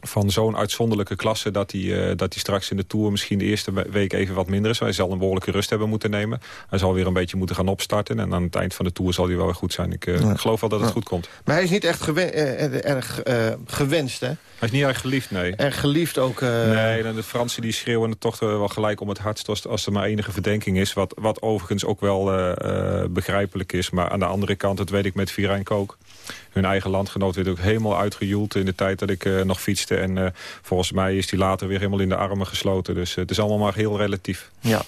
van zo'n uitzonderlijke klasse... Dat hij, uh, dat hij straks in de Tour misschien de eerste week even wat minder is. Hij zal een behoorlijke rust hebben moeten nemen. Hij zal weer een beetje moeten gaan opstarten. En aan het eind van de Tour zal hij wel weer goed zijn. Ik, uh, ik geloof wel dat het goed komt. Maar hij is niet echt gewen uh, erg gewenst, hè? Hij is niet erg geliefd, nee. Erg geliefd ook? Nee, de Fransen die schreeuwen het toch wel gelijk om het hardst... als, als er maar enige verdenking is. Wat, wat overigens ook wel begrijpelijk is. Maar aan de andere kant, dat weet ik met Virijn Kook hun eigen landgenoot werd ook helemaal uitgejoeld in de tijd dat ik uh, nog fietste. En uh, volgens mij is die later weer helemaal in de armen gesloten. Dus uh, het is allemaal maar heel relatief. Ja,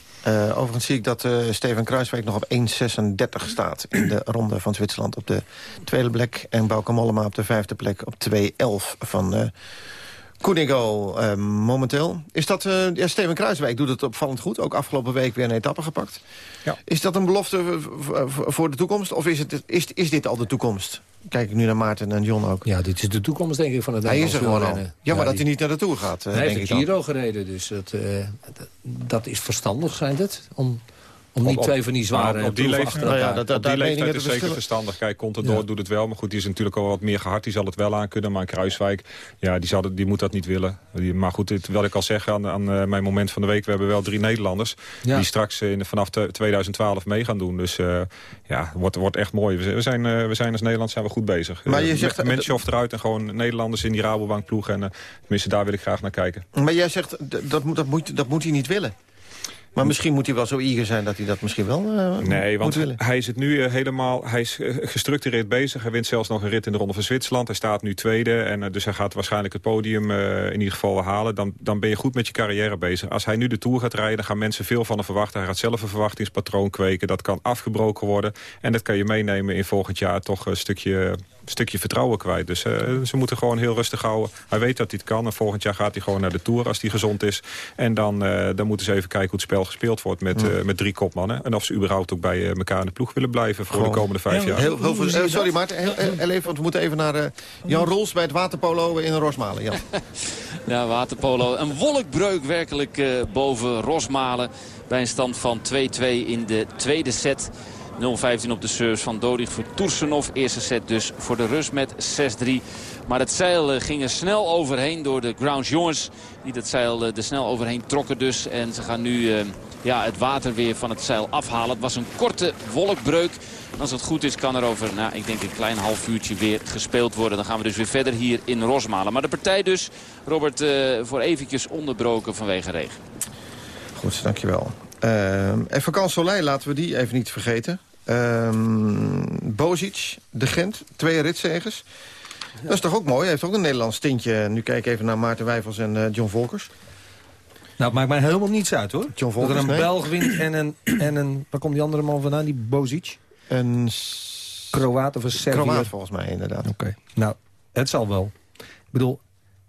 overigens zie ik dat Steven Kruiswijk nog op 1.36 staat... in de ronde van Zwitserland op de tweede plek. En Bauke Mollema op de vijfde plek op 2.11 van... Koenigo uh, momenteel. Is dat, uh, ja, Steven Kruiswijk doet het opvallend goed. Ook afgelopen week weer een etappe gepakt. Ja. Is dat een belofte voor de toekomst? Of is, het, is, is dit al de toekomst? Kijk ik nu naar Maarten en John ook. Ja, dit is de toekomst denk ik van het Hij is er gewoon al. Ja, maar dat hij niet naar de Tour gaat. Hij heeft de Giro gereden, dus dat, uh, dat is verstandig, zijn het. Om om niet twee van die zware op, die leeftijd, nou ja, dat, dat, op die leeftijd is zeker verstandig. Kijk, Contador ja. doet het wel. Maar goed, die is natuurlijk al wat meer gehard. Die zal het wel aan kunnen. Maar Kruiswijk, ja, die, zal die moet dat niet willen. Die, maar goed, dit wil ik al zeggen aan, aan uh, mijn moment van de week. We hebben wel drie Nederlanders. Ja. Die straks uh, in, vanaf 2012 mee gaan doen. Dus uh, ja, wordt, wordt echt mooi. We, we zijn, we zijn als Nederland zijn we goed bezig. Maar je zegt... Menshoff eruit en gewoon Nederlanders in die Rabobank ploeg. En tenminste, daar wil ik graag naar kijken. Maar jij zegt, dat moet, dat moet, dat moet hij niet willen. Maar misschien moet hij wel zo eager zijn dat hij dat misschien wel uh, Nee, want willen. hij zit nu uh, helemaal... Hij is uh, gestructureerd bezig. Hij wint zelfs nog een rit in de Ronde van Zwitserland. Hij staat nu tweede. En, dus hij gaat waarschijnlijk het podium in ieder geval halen. Dan, dan ben je goed met je carrière bezig. Als hij nu de Tour gaat rijden, dan gaan mensen veel van hem verwachten. Hij gaat zelf een verwachtingspatroon kweken. Dat kan afgebroken worden. En dat kan je meenemen in volgend jaar toch een stukje stukje vertrouwen kwijt. Dus ze moeten gewoon heel rustig houden. Hij weet dat hij het kan. En volgend jaar gaat hij gewoon naar de Tour als hij gezond is. En dan, dan moeten ze even kijken hoe het spel gespeeld wordt met, met drie kopmannen. En of ze überhaupt ook bij elkaar in de ploeg willen blijven voor de komende vijf jaar. Heel, heel sorry Maarten, heel, heel, even, want we moeten even naar Jan Rols bij het waterpolo in Rosmalen. Jan. <laughs> ja, waterpolo. Een wolkbreuk werkelijk boven Rosmalen. Bij een stand van 2-2 in de tweede set. 0-15 op de service van Dodig voor Toersenov. Eerste set dus voor de rust met 6-3. Maar het zeil eh, ging er snel overheen door de grounds jongens. Die dat zeil er snel overheen trokken dus. En ze gaan nu uh, ja, het water weer van het zeil afhalen. Het was een korte wolkbreuk. als het goed is kan er over, nou, ik denk een klein half uurtje weer gespeeld worden. Dan gaan we dus weer verder hier in Rosmalen. Maar de partij dus, Robert, voor eventjes onderbroken vanwege regen. Goed, dankjewel. Uh, en Vakant Soleil, laten we die even niet vergeten. Uh, Bozic, de Gent, twee ritzegers. Dat is toch ook mooi? Hij heeft ook een Nederlands tintje. Nu kijk ik even naar Maarten Wijfels en uh, John Volkers. Nou, het maakt mij helemaal niets uit, hoor. John Volkers, Dat er een nee. Belg wint en een, en een... Waar komt die andere man vandaan, die Bozic? Een... Kroaat of een? Kroaat volgens mij, inderdaad. Oké. Nou, het zal wel. Ik bedoel,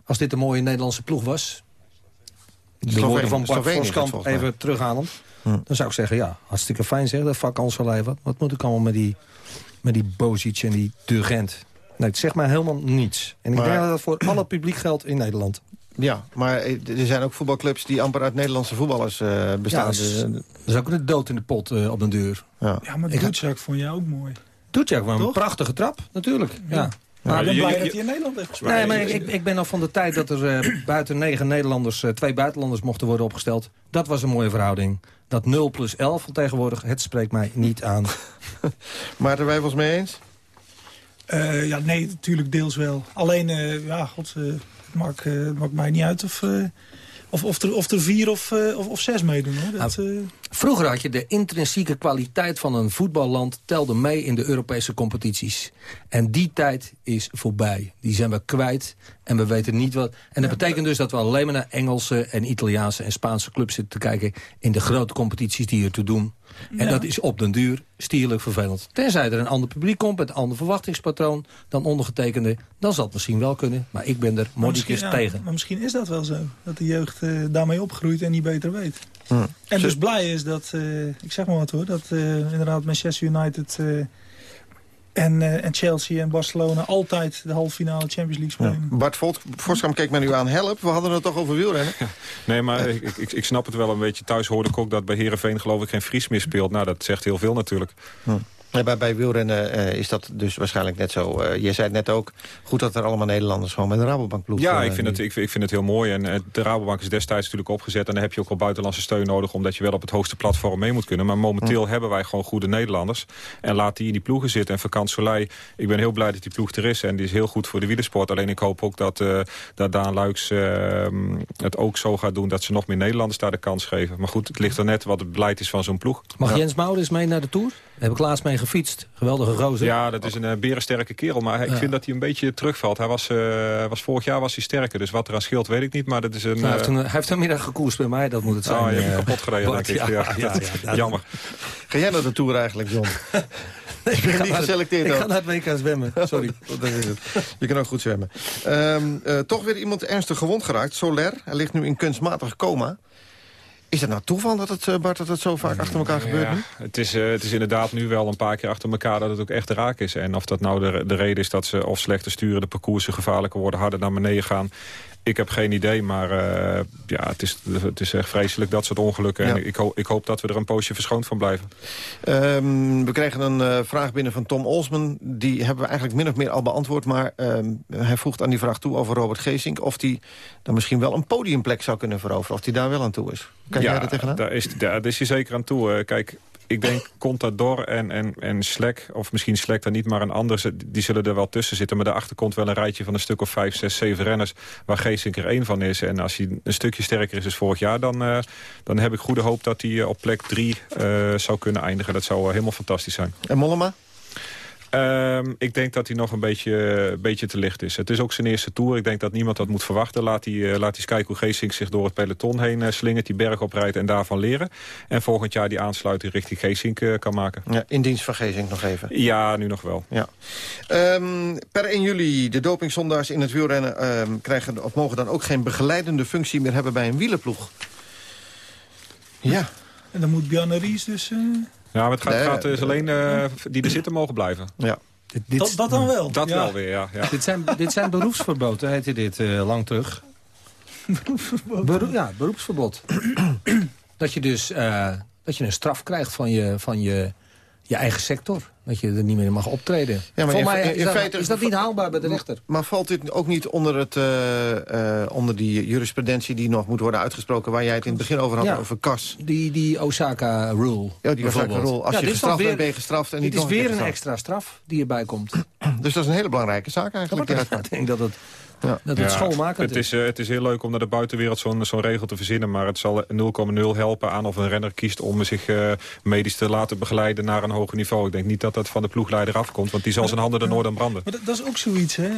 als dit een mooie Nederlandse ploeg was... de woorden van Bart Voskamp even terughalen... Hm. dan zou ik zeggen, ja, hartstikke fijn zeg, dat vakansolij. Wat, wat moet ik allemaal met die, met die Bozic en die Durgent? Nee, het zegt mij helemaal niets. En ik Maar- denk dat dat voor alle publiek geldt in Nederland. Ja, maar er zijn ook voetbalclubs die amper uit Nederlandse voetballers eh, bestaan. Ja, dat is, dat is ook een dood in de pot eh, op den deur. ja. Ja, maar Doetjak vond jij ook mooi. Doet je ook wel een prachtige trap, natuurlijk. Ja. Ja. Maar ik ben blij je- dat hij in Nederland heeft gespeeld. Nee, maar ik, ik, ben al van de tijd dat er eh, <clears throat> buiten negen Nederlanders... eh, twee buitenlanders mochten worden opgesteld. Dat was een mooie verhouding. Dat 0 plus 11 van tegenwoordig, het spreekt mij niet aan. <laughs> Maarten Wijfels mee eens? Eh, ja, nee, natuurlijk deels wel. Alleen, eh, ja, god, eh, het, maakt, eh, het maakt mij niet uit of, eh, of, of, er, of er vier of, eh, of, of zes meedoen. Hoor. Dat, eh, Vroeger had je de intrinsieke kwaliteit van een voetballand... telde mee in de Europese competities. En die tijd is voorbij. Die zijn we kwijt en we weten niet wat... En dat betekent dus dat we alleen maar naar Engelse en Italiaanse en Spaanse clubs zitten te kijken... in de grote competities die ertoe doen. En Ja. dat is op den duur stierlijk vervelend. Tenzij er een ander publiek komt met een ander verwachtingspatroon... dan ondergetekende, dan zal het misschien wel kunnen. Maar ik ben er modicus ja, tegen. maar misschien is dat wel zo. Dat de jeugd eh, daarmee opgroeit en niet beter weet. En dus blij is dat, eh, ik zeg maar wat hoor, dat eh, inderdaad Manchester United eh, en, eh, en Chelsea en Barcelona altijd de halve finale Champions League Ja. spelen. Bart Volt- Voskamp keek mij nu aan. Help, we hadden het toch over wielrennen? Nee, maar ik, ik, ik snap het wel een beetje. Thuis hoorde ik ook dat bij Herenveen geloof ik geen Fries meer speelt. Nou, dat zegt heel veel natuurlijk. Nee, bij, bij wielrennen eh, is dat dus waarschijnlijk net zo. Eh, je zei het net ook, goed dat er allemaal Nederlanders gewoon met een Rabobank ploeg Ja, eh, ik vind, het, ik, vind- ik vind het heel mooi. En de Rabobank is destijds natuurlijk opgezet. En dan heb je ook al buitenlandse steun nodig... omdat je wel op het hoogste platform mee moet kunnen. Maar momenteel hebben wij gewoon goede Nederlanders. En laat die in die ploegen zitten. En Vakant Soleil, ik ben heel blij dat die ploeg er is. En die is heel goed voor de wielersport. Alleen ik hoop ook dat, eh, dat Daan Luiks eh, het ook zo gaat doen... dat ze nog meer Nederlanders daar de kans geven. Maar goed, het ligt er net wat het beleid is van zo'n ploeg. Mag Jens Maurits mee naar de Tour? Daar heb ik laatst mee gefietst. Geweldige gozer. Ja, dat is een uh, berensterke kerel. Maar ik Ja. vind dat hij een beetje terugvalt. Hij was, eh, was vorig jaar was hij sterker. Dus wat er aan scheelt, weet ik niet. Maar dat is een... Nou, hij, heeft eh, een, hij heeft een middag gekoerst bij mij, dat moet het zijn. Oh, je hebt eh, hem kapot gereden, Bart. denk ik. Ja, Ja, dat- ja, ja. Jammer. Ga jij naar de Tour eigenlijk, John? <laughs> Ik ben ga niet geselecteerd Ik ook. ga naar het WK zwemmen, <laughs> sorry. dat is het. Je kan ook goed zwemmen. Ehm, eh, toch weer iemand ernstig gewond geraakt. Soler, hij ligt nu in kunstmatig coma. Is het nou toeval dat het, eh, Bart, dat het zo vaak achter elkaar gebeurt Ja, nu? het, is, eh, het is inderdaad nu wel een paar keer achter elkaar dat het ook echt raak is. En of dat nou de, de reden is dat ze of slechter sturen... de parcoursen gevaarlijker worden, harder naar beneden gaan... Ik heb geen idee, maar eh, ja, het, is, het is echt vreselijk dat soort ongelukken. Ja. En ik, ho- ik hoop dat we er een poosje verschoond van blijven. Ehm, we kregen een eh, vraag binnen van Tom Olsman. Die hebben we eigenlijk min of meer al beantwoord. Maar ehm, hij voegt aan die vraag toe over Robert Geesink... of hij dan misschien wel een podiumplek zou kunnen veroveren. Of hij daar wel aan toe is. Kan jij er tegenaan? daar is, daar is hij zeker aan toe. Eh, kijk, ik denk <laughs> Contador en, en, en Slek, of misschien Slek dan niet, maar een ander, die zullen er wel tussen zitten. Maar daarachter komt wel een rijtje van een stuk of vijf, zes, zeven renners... waar Geesink er één van is. En als hij een stukje sterker is als vorig jaar... dan, eh, dan heb ik goede hoop dat hij eh, op plek drie eh, zou kunnen eindigen. Dat zou helemaal fantastisch zijn. En Mollema? Ehm, ik denk dat hij nog een beetje, een beetje te licht is. Het is ook zijn eerste tour. Ik denk dat niemand dat moet verwachten. Laat hij, uh, laat hij eens kijken hoe Geesink zich door het peloton heen uh, slingert. Die berg oprijdt en daarvan leren. En volgend jaar die aansluiting richting Geesink uh, kan maken. Ja, in dienst van Geesink nog even. Ja, nu nog wel. Ja. Um, per 1 juli, de dopingzondaars in het wielrennen... Um, krijgen, of mogen dan ook geen begeleidende functie meer hebben bij een wielerploeg. Ja. En dan moet Bjarne Ries dus... Ja, maar het gaat, nee, gaat dus alleen uh, die er zitten mogen blijven. Ja. Dit, dit, dat, dat, dan wel? Dat ja. wel weer, ja. ja. dit, zijn, dit zijn beroepsverboden, heette dit uh, lang terug. <laughs> beroepsverbod? Beroep, ja, beroepsverbod. <clears throat> dat je dus uh, dat je een straf krijgt van je, van je, je eigen sector. Dat je er niet meer mag optreden. Ja, maar in, mij is, in dat, feite, is dat niet haalbaar bij de rechter. Maar valt dit ook niet onder, het, uh, uh, onder die jurisprudentie die nog moet worden uitgesproken... waar jij het in het begin over had, ja, over KAS? Die, die Osaka-rule. Ja, die Osaka-rule. Als ja, je gestraft bent, ben je gestraft. En dit is weer een extra straf die erbij komt. <clears throat> dus dat is een hele belangrijke zaak eigenlijk. Ja, <laughs> ik denk dat het... Ja. Dat het het is. Uh, het is heel leuk om naar de buitenwereld zo'n zo'n regel te verzinnen... maar het zal 0,0 helpen aan of een renner kiest... om zich uh, medisch te laten begeleiden naar een hoger niveau. Ik denk niet dat dat van de ploegleider afkomt, want die zal zijn handen er nooit aan branden. Maar dat, dat is ook zoiets, hè?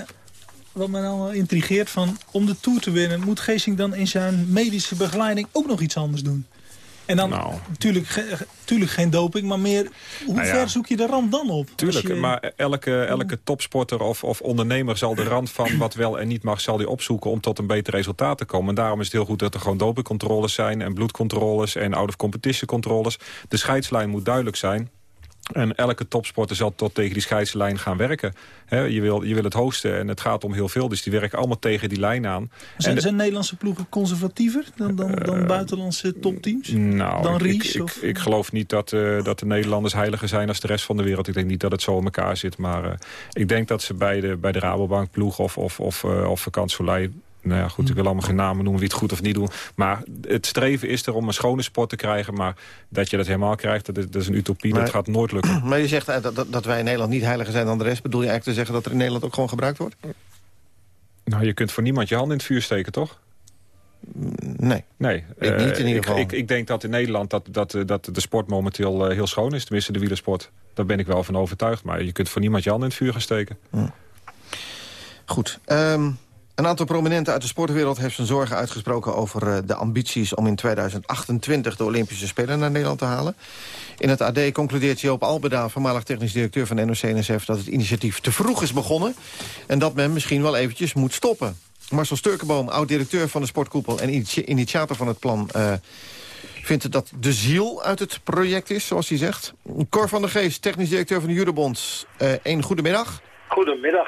Wat mij dan wel intrigeert van... om de Tour te winnen, moet Geesing dan in zijn medische begeleiding ook nog iets anders doen? En dan nou. natuurlijk, ge, geen doping, maar meer... Hoe nou ja. ver zoek je de rand dan op? Tuurlijk, je... maar elke, elke topsporter of, of ondernemer zal de rand van wat wel en niet mag... zal die opzoeken om tot een beter resultaat te komen. En daarom is het heel goed dat er gewoon dopingcontroles zijn... en bloedcontroles en out-of-competition controles. De scheidslijn moet duidelijk zijn. En elke topsporter zal tot tegen die scheidslijn gaan werken. je, wil, je wil het hoogste en het gaat om heel veel. Dus die werken allemaal tegen die lijn aan. Zijn, de, zijn Nederlandse ploegen conservatiever dan, dan, dan uh, buitenlandse topteams? Nou, dan ik, Ries, ik, ik, ik, geloof niet dat, uh, dat de Nederlanders heiliger zijn als de rest van de wereld. Ik denk niet dat het zo in elkaar zit. Maar uh, ik denk dat ze bij de, bij de Rabobank ploeg of, of, of, of nou ja, goed, ik wil allemaal geen namen noemen wie het goed of niet doen. Maar het streven is er om een schone sport te krijgen. Maar dat je dat helemaal krijgt, dat is, dat is een utopie. Maar, dat gaat nooit lukken. <clears throat> Maar je zegt dat, dat, dat wij in Nederland niet heiliger zijn dan de rest. Bedoel je eigenlijk te zeggen dat er in Nederland ook gewoon gebruikt wordt? Nou, je kunt voor niemand je hand in het vuur steken, toch? Nee. Nee. Ik niet in ieder geval. Ik, ik, ik, denk dat in Nederland dat, dat, dat de sport momenteel heel schoon is. Tenminste, de wielersport. Daar ben ik wel van overtuigd. Maar je kunt voor niemand je hand in het vuur gaan steken. Hm. Goed. Um, een aantal prominenten uit de sportwereld heeft zijn zorgen uitgesproken... over uh, de ambities om in 2028 de Olympische Spelen naar Nederland te halen. In het AD concludeert Joop Albeda, voormalig technisch directeur van NOC-NSF... dat het initiatief te vroeg is begonnen en dat men misschien wel eventjes moet stoppen. Marcel Sturkenboom, oud-directeur van de Sportkoepel... en initiator van het plan... Uh, vindt dat de ziel uit het project is, zoals hij zegt. Cor van der Geest, technisch directeur van de Judebond. Uh, een goedemiddag. Goedemiddag.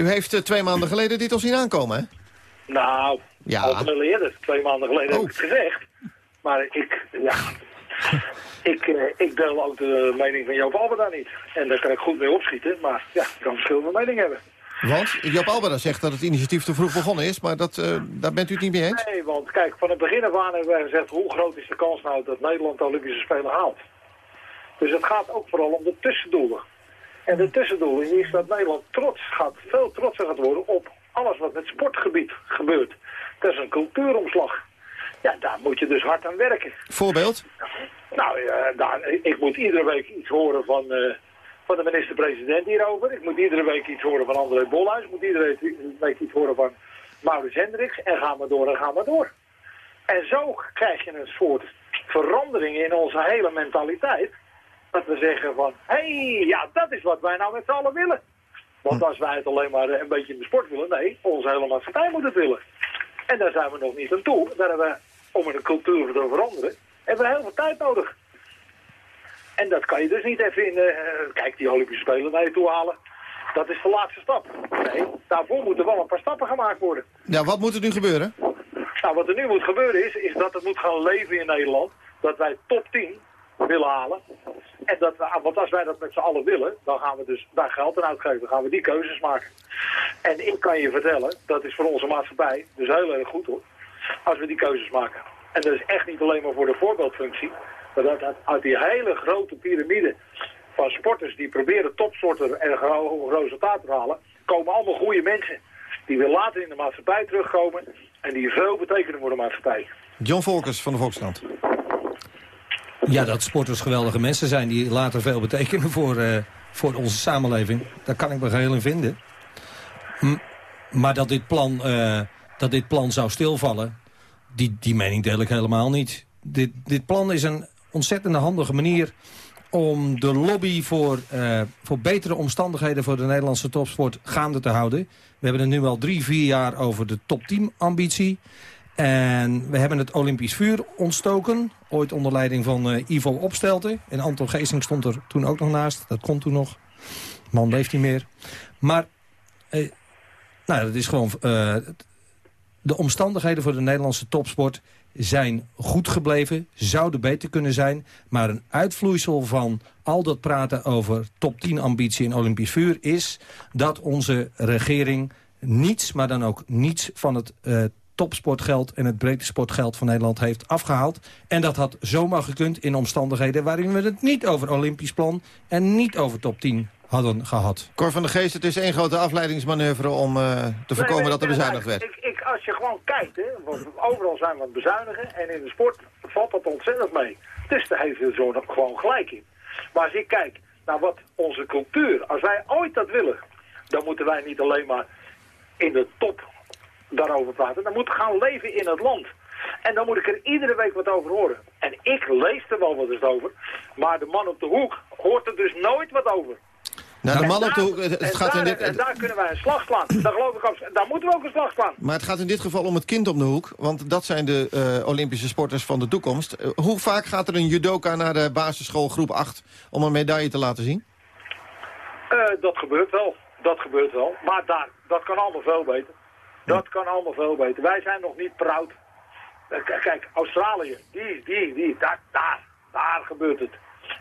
U heeft uh, twee maanden geleden dit al zien aankomen, hè? Nou, ja. al veel eerder. Twee maanden geleden oh. heb ik het gezegd. Maar ik, ja... <laughs> ik, uh, ik deel ook de mening van Joop Albeda niet. En daar kan ik goed mee opschieten, maar ja, ik kan verschillende meningen hebben. Want Joop Albeda zegt dat het initiatief te vroeg begonnen is, maar dat, uh, daar bent u het niet mee eens? Nee, want kijk, van het begin af aan hebben wij gezegd hoe groot is de kans nou dat Nederland de Olympische Spelen haalt. Dus het gaat ook vooral om de tussendoelen. En de tussendoel is dat Nederland trots gaat, veel trotser gaat worden op alles wat met sportgebied gebeurt. Dat is een cultuuromslag. Ja, daar moet je dus hard aan werken. Voorbeeld? Nou, uh, daar, ik moet iedere week iets horen van, uh, van de minister-president hierover. Ik moet iedere week iets horen van André Bolhuis. Ik moet iedere week iets horen van Maurits Hendricks. En ga maar door en ga maar door. En zo krijg je een soort verandering in onze hele mentaliteit. Dat we zeggen van, hé, hey, ja, dat is wat wij nou met z'n allen willen. Want als wij het alleen maar een beetje in de sport willen, nee, onze hele maatschappij moet het willen. En daar zijn we nog niet aan toe. Daar hebben we, om een cultuur te veranderen, hebben we heel veel tijd nodig. En dat kan je dus niet even in, uh, kijk, die Olympische Spelen naar je toe halen. Dat is de laatste stap. Nee, daarvoor moeten wel een paar stappen gemaakt worden. Ja, wat moet er nu gebeuren? Nou, wat er nu moet gebeuren is, is dat het moet gaan leven in Nederland. Dat wij top 10 willen halen. En dat want als wij dat met z'n allen willen, dan gaan we dus daar geld aan uitgeven. Dan gaan we die keuzes maken. En ik kan je vertellen, dat is voor onze maatschappij dus heel erg goed hoor. Als we die keuzes maken. En dat is echt niet alleen maar voor de voorbeeldfunctie. Maar dat uit die hele grote piramide van sporters die proberen topsporter en resultaat te halen, komen allemaal goede mensen. Die weer later in de maatschappij terugkomen en die veel betekenen voor de maatschappij. John Volkers van de Volkskrant. Ja, dat sporters geweldige mensen zijn die later veel betekenen voor, uh, voor onze samenleving. Daar kan ik me geheel in vinden. Maar dat dit, plan, uh, dat dit plan zou stilvallen, die, die mening deel ik helemaal niet. Dit, dit plan is een ontzettend handige manier om de lobby voor, uh, voor betere omstandigheden voor de Nederlandse topsport gaande te houden. We hebben het nu al drie, vier jaar over de top 10 ambitie. En we hebben het Olympisch vuur ontstoken. Ooit onder leiding van uh, Ivo Opstelten. En Anton Geesing stond er toen ook nog naast. Dat kon toen nog. Man leeft niet meer. Maar uh, nou, dat is gewoon... Uh, de omstandigheden voor de Nederlandse topsport zijn goed gebleven, zouden beter kunnen zijn. Maar een uitvloeisel van al dat praten over top 10 ambitie in Olympisch vuur... is dat onze regering niets, maar dan ook niets van het uh, topsportgeld en het breedte sportgeld van Nederland heeft afgehaald. En dat had zomaar gekund in omstandigheden waarin we het niet over Olympisch plan en niet over top 10 hadden gehad. Cor van der Geest, het is één grote afleidingsmanoeuvre om uh, te voorkomen nee, dat er bezuinigd werd. Ik, ik, als je gewoon kijkt, hè, overal zijn we aan het bezuinigen en in de sport valt dat ontzettend mee. Dus daar heeft de zo gewoon gelijk in. Maar als ik kijk naar wat onze cultuur, als wij ooit dat willen, dan moeten wij niet alleen maar in de top daarover praten. Dan moeten we gaan leven in het land. En dan moet ik er iedere week wat over horen. En ik lees er wel wat eens over. Maar de man op de hoek hoort er dus nooit wat over. Nou, de man op de hoek... Het gaat daar, in dit... en daar kunnen wij een slag slaan. <clears throat> Daar geloof ik op. Daar moeten we ook een slag slaan. Maar het gaat in dit geval om het kind om de hoek. Want dat zijn de uh, Olympische sporters van de toekomst. Uh, hoe vaak gaat er een judoka naar de basisschool groep 8... om een medaille te laten zien? Uh, dat gebeurt wel. Dat gebeurt wel. Maar daar, dat kan allemaal veel beter. Dat kan allemaal veel beter. Wij zijn nog niet proud. Kijk, Australië, die, die, die, daar, daar, daar gebeurt het.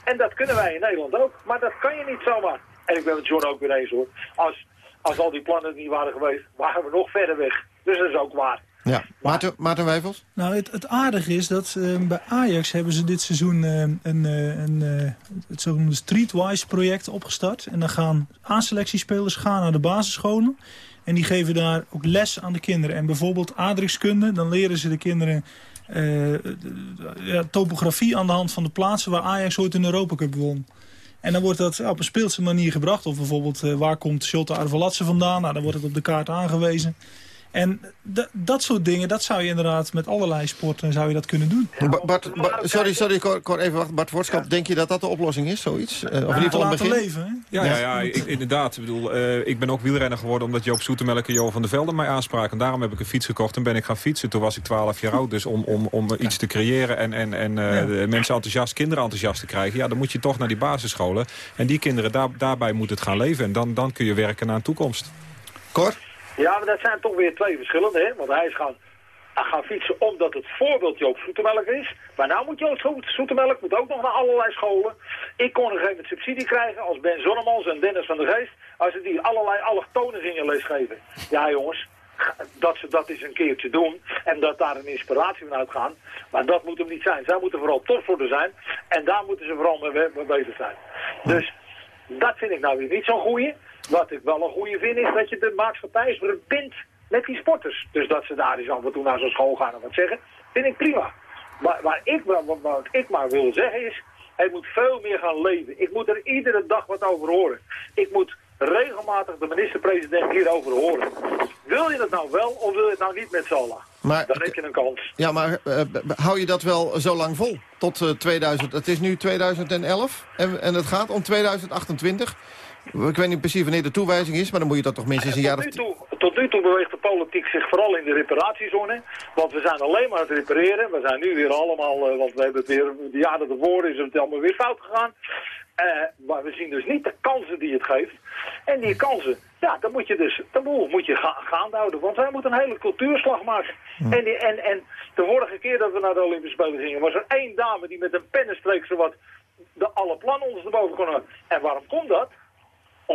En dat kunnen wij in Nederland ook. Maar dat kan je niet zomaar. En ik ben het John ook weer eens hoor. Als, als al die plannen niet waren geweest, waren we nog verder weg. Dus dat is ook waar. Ja, Maarten, Maarten Wijfels? Nou, het, het aardige is dat uh, bij Ajax hebben ze dit seizoen uh, een, uh, een het zogenoemde Streetwise project opgestart. En dan gaan A-selectiespelers gaan naar de basisscholen. En die geven daar ook les aan de kinderen. En bijvoorbeeld aardrijkskunde, dan leren ze de kinderen ja, topografie aan de hand van de plaatsen waar Ajax ooit een Europa Cup won. En dan wordt dat op een speelse manier gebracht. Of bijvoorbeeld, uh, waar komt Shotta Arvelatse vandaan? Nou, dan wordt het op de kaart aangewezen. En dat soort dingen, dat zou je inderdaad met allerlei sporten zou je dat kunnen doen. Bart, Bart, sorry, sorry, Cor, Cor, even wachten. Bart Wortskap, ja. denk je dat dat de oplossing is, zoiets? Uh, of ja, in ieder geval een begin? leven, Ja, ja, ja, ik, inderdaad. Ik, bedoel, uh, ik ben ook wielrenner geworden omdat Joop Zoetemelk en Jo van der Velde mij aanspraken. En daarom heb ik een fiets gekocht en ben ik gaan fietsen. Toen was ik 12 jaar oud, dus om, om, om iets te creëren en, en, en uh, ja. mensen enthousiast, kinderen enthousiast te krijgen. Ja, dan moet je toch naar die basisscholen. En die kinderen, daar, daarbij moet het gaan leven. En dan, dan kun je werken naar een toekomst. Cor? Ja, maar dat zijn toch weer twee verschillende, hè? Want hij is gaan, gaan fietsen omdat het voorbeeld Joop Zoetemelk is. Maar nou moet Joop Zoetemelk moet ook nog naar allerlei scholen. Ik kon een gegeven subsidie krijgen als Ben Zonnemans en Dennis van der Geest. Als ze die allerlei allochtonen gingen lesgeven. Ja jongens, dat ze dat eens een keertje doen. En dat daar een inspiratie van uitgaan. Maar dat moet hem niet zijn. Zij moeten vooral topvoerder zijn. En daar moeten ze vooral mee, mee bezig zijn. Dus dat vind ik nou weer niet zo'n goeie. Wat ik wel een goede vind is dat je de maatschappij verbindt met die sporters. Dus dat ze daar eens af en toe naar zo'n school gaan en wat zeggen, vind ik prima. Maar waar ik, wat, wat ik maar wil zeggen is, hij moet veel meer gaan leven. Ik moet er iedere dag wat over horen. Ik moet regelmatig de minister-president hierover horen. Wil je dat nou wel of wil je het nou niet met allen? Maar, Dan heb je een kans. Ja, maar uh, hou je dat wel zo lang vol? Tot uh, 2000, het is nu 2011 en, en het gaat om 2028. Ik weet niet precies wanneer de toewijzing is, maar dan moet je dat toch minstens een jaar of... Tot nu, toe, tot nu toe beweegt de politiek zich vooral in de reparatiezone. Want we zijn alleen maar aan het repareren. We zijn nu weer allemaal, uh, want we hebben het weer, de jaren ervoor is het allemaal weer fout gegaan. Uh, maar we zien dus niet de kansen die het geeft. En die kansen, ja, dan moet je dus boel moet je ga, gaande houden. Want wij moeten een hele cultuurslag maken. Ja. En, die, en, en de vorige keer dat we naar de Olympische Spelen gingen, was er één dame die met een pennenstreek zowat de alle plannen ons erboven kon En waarom komt dat?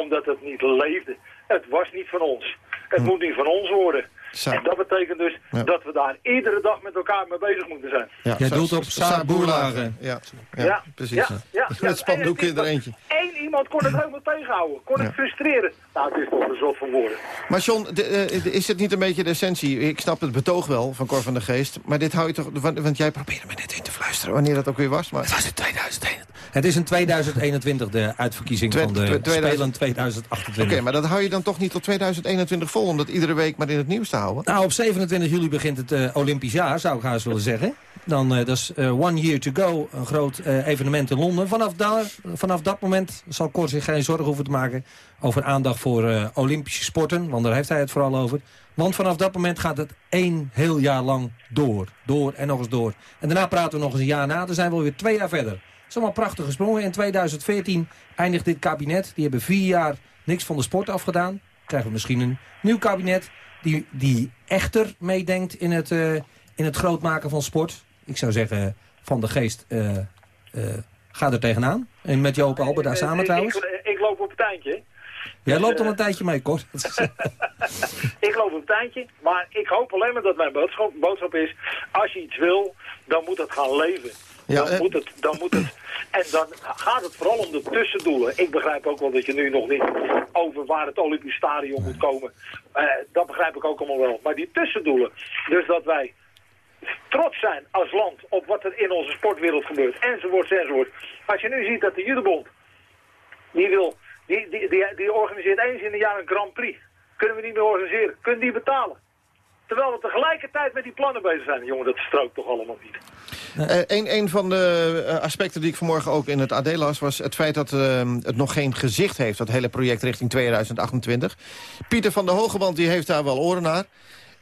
Omdat het niet leefde. Het was niet van ons. Het hm. moet niet van ons worden. En dat betekent dus ja. dat we daar iedere dag met elkaar mee bezig moeten zijn. Ja, Jij doelt op Saar Boerlagen. Ja, ja, ja, precies. Ja, ja, Met spandoek in er eentje. Eén iemand kon het helemaal tegenhouden. Kon het frustreren. Nou, het is toch een soort van woorden. Maar John, de, uh, is het niet een beetje de essentie? Ik snap het betoog wel van Cor van der Geest. Maar dit hou je toch... Want, want jij probeerde me net in te fluisteren wanneer dat ook weer was. Maar... Het was in 2001. Het is in 2021 de uitverkiezing Twe- van de twe- 2000 Spelen 2028. Oké, maar dat hou je dan toch niet tot 2021 vol... om dat iedere week maar in het nieuws te houden? Nou, op 27 juli begint het eh, Olympisch jaar, zou ik haast willen zeggen. Dan, eh, dat is eh, One Year to Go, een groot evenement in Londen. Vanaf, daar, vanaf dat moment zal Cor zich geen zorgen hoeven te maken... over aandacht voor Olympische sporten, want daar heeft hij het vooral over. Want vanaf dat moment gaat het één heel jaar lang door. Door en nog eens door. En daarna praten we nog eens een jaar na, dan zijn we alweer twee jaar verder. Dat is allemaal prachtig gesprongen. In 2014 eindigt dit kabinet. Die hebben vier jaar niks van de sport afgedaan. Krijgen we misschien een nieuw kabinet die, die echter meedenkt in het, eh, in het grootmaken van sport. Ik zou zeggen, Van de Geest, eh, ga er tegenaan. En met Joop Alberda Eh, samen trouwens. Ik, ik loop op het eindje. Jij Dus, loopt al een tijdje mee, Cor. <laughs> Ik loop op het eindje, maar ik hoop alleen maar dat mijn boodschap, boodschap is... als je iets wil, dan moet het gaan leven. Ja, dan, moet het, dan moet het... En dan gaat het vooral om de tussendoelen. Ik begrijp ook wel dat je nu nog niet over waar het Olympisch Stadion moet komen. Eh, dat begrijp ik ook allemaal wel. Maar die tussendoelen, dus dat wij trots zijn als land op wat er in onze sportwereld gebeurt, enzovoort, enzovoort. Als je nu ziet dat de judebond, die wil, die, die, die, die organiseert eens in een jaar een Grand Prix. Kunnen we niet meer organiseren. Kunnen die betalen. Terwijl we tegelijkertijd met die plannen bezig zijn. Jongen, dat strookt toch allemaal niet. Eh, een, van de eh, aspecten die ik vanmorgen ook in het AD las... was het feit dat eh, het nog geen gezicht heeft, dat hele project richting 2028. Pieter van der Hogeband die heeft daar wel oren naar.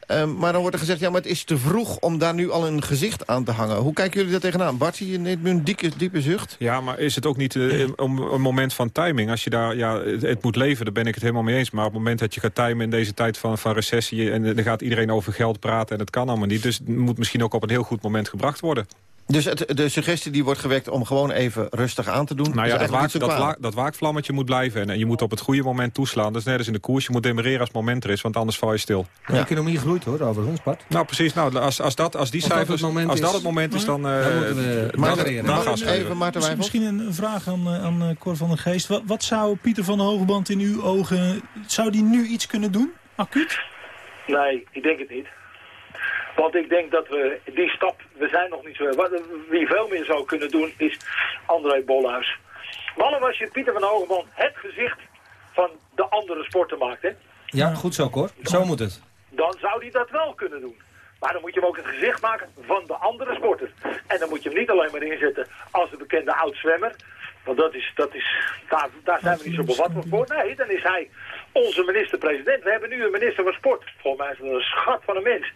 Eh, maar dan wordt er gezegd, ja, maar het is te vroeg om daar nu al een gezicht aan te hangen. Hoe kijken jullie daar tegenaan? Bart, je neemt nu een diepe, diepe zucht. Ja, maar is het ook niet eh, een, een moment van timing? Als je daar, ja, het, het moet leven, daar ben ik het helemaal mee eens. Maar op het moment dat je gaat timen in deze tijd van, van recessie... en dan gaat iedereen over geld praten en het kan allemaal niet. Dus het moet misschien ook op een heel goed moment gebracht worden. Dus het, de suggestie die wordt gewekt om gewoon even rustig aan te doen... Nou ja, dat, waak, dat, dat waakvlammetje moet blijven. En, en je moet op het goede moment toeslaan. Dat is net als in de koers. Je moet demereren als het moment er is, want anders val je stil. De economie groeit hoor, overigens, Bart. Nou, precies. Nou, als, als, dat, als die cijfers... het moment als dat is. het moment is, dan... eh, Dan moeten we- dan- Maarten- dan- dan Maarten- gaan ze Even Maarten Misschien- een vraag aan, eh, aan eh, Cor van der Geest. Wat, wat zou Pieter van der Hogeband in uw ogen... Zou die nu iets kunnen doen? Acuut? Nee, ik denk het niet. Want ik denk dat we die stap, we zijn nog niet zo... Wie veel meer zou kunnen doen is André Bolhuis. Mannen was je Pieter van Hogeband het gezicht van de andere sporten maakt, hè? Ja, goed zo, Cor. Zo moet het. Dan zou hij dat wel kunnen doen. Maar dan moet je hem ook het gezicht maken van de andere sporters. En dan moet je hem niet alleen maar inzetten als de bekende oud-zwemmer. Want dat is, dat is, daar, daar zijn we niet zo bevattelijk voor. Nee, dan is hij onze minister-president. We hebben nu een minister van sport. Volgens mij is dat een schat van een mens.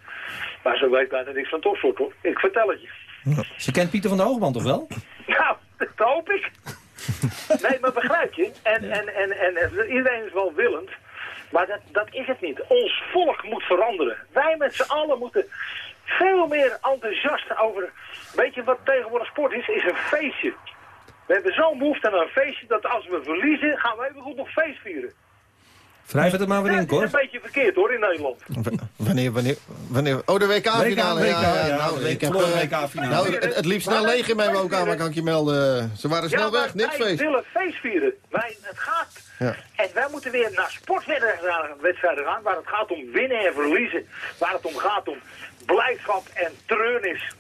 Maar zo weet bijna niks van topsport hoor. Ik vertel het je. Ze kent Pieter van der Hogeband toch wel? <laughs> Nou, dat hoop ik. <laughs> Nee, maar begrijp je? En, en, en, en iedereen is wel willend. Maar dat, dat is het niet. Ons volk moet veranderen. Wij met z'n allen moeten veel meer enthousiast over... Weet je wat tegenwoordig sport is? Is een feestje. We hebben zo'n behoefte aan een feestje dat als we verliezen, gaan we even goed nog feest vieren. Wrijf het er maar weer in, het is Cor. een beetje verkeerd hoor in Nederland. Wanneer, wanneer, wanneer... Oh, de WK-finale. WK, ja, ja, ja, nou, de ik heb, verloren eh, WK-finale. nou, het, het liep snel leeg in mijn woonkamer, kan ik je melden. Ze waren snel ja, weg, niks wij feest. willen feest vieren. Wij, het gaat. Ja. En wij moeten weer naar sportwedstrijden wedstrijden gaan waar het gaat om winnen en verliezen. Waar het om gaat om blijdschap en treurnis.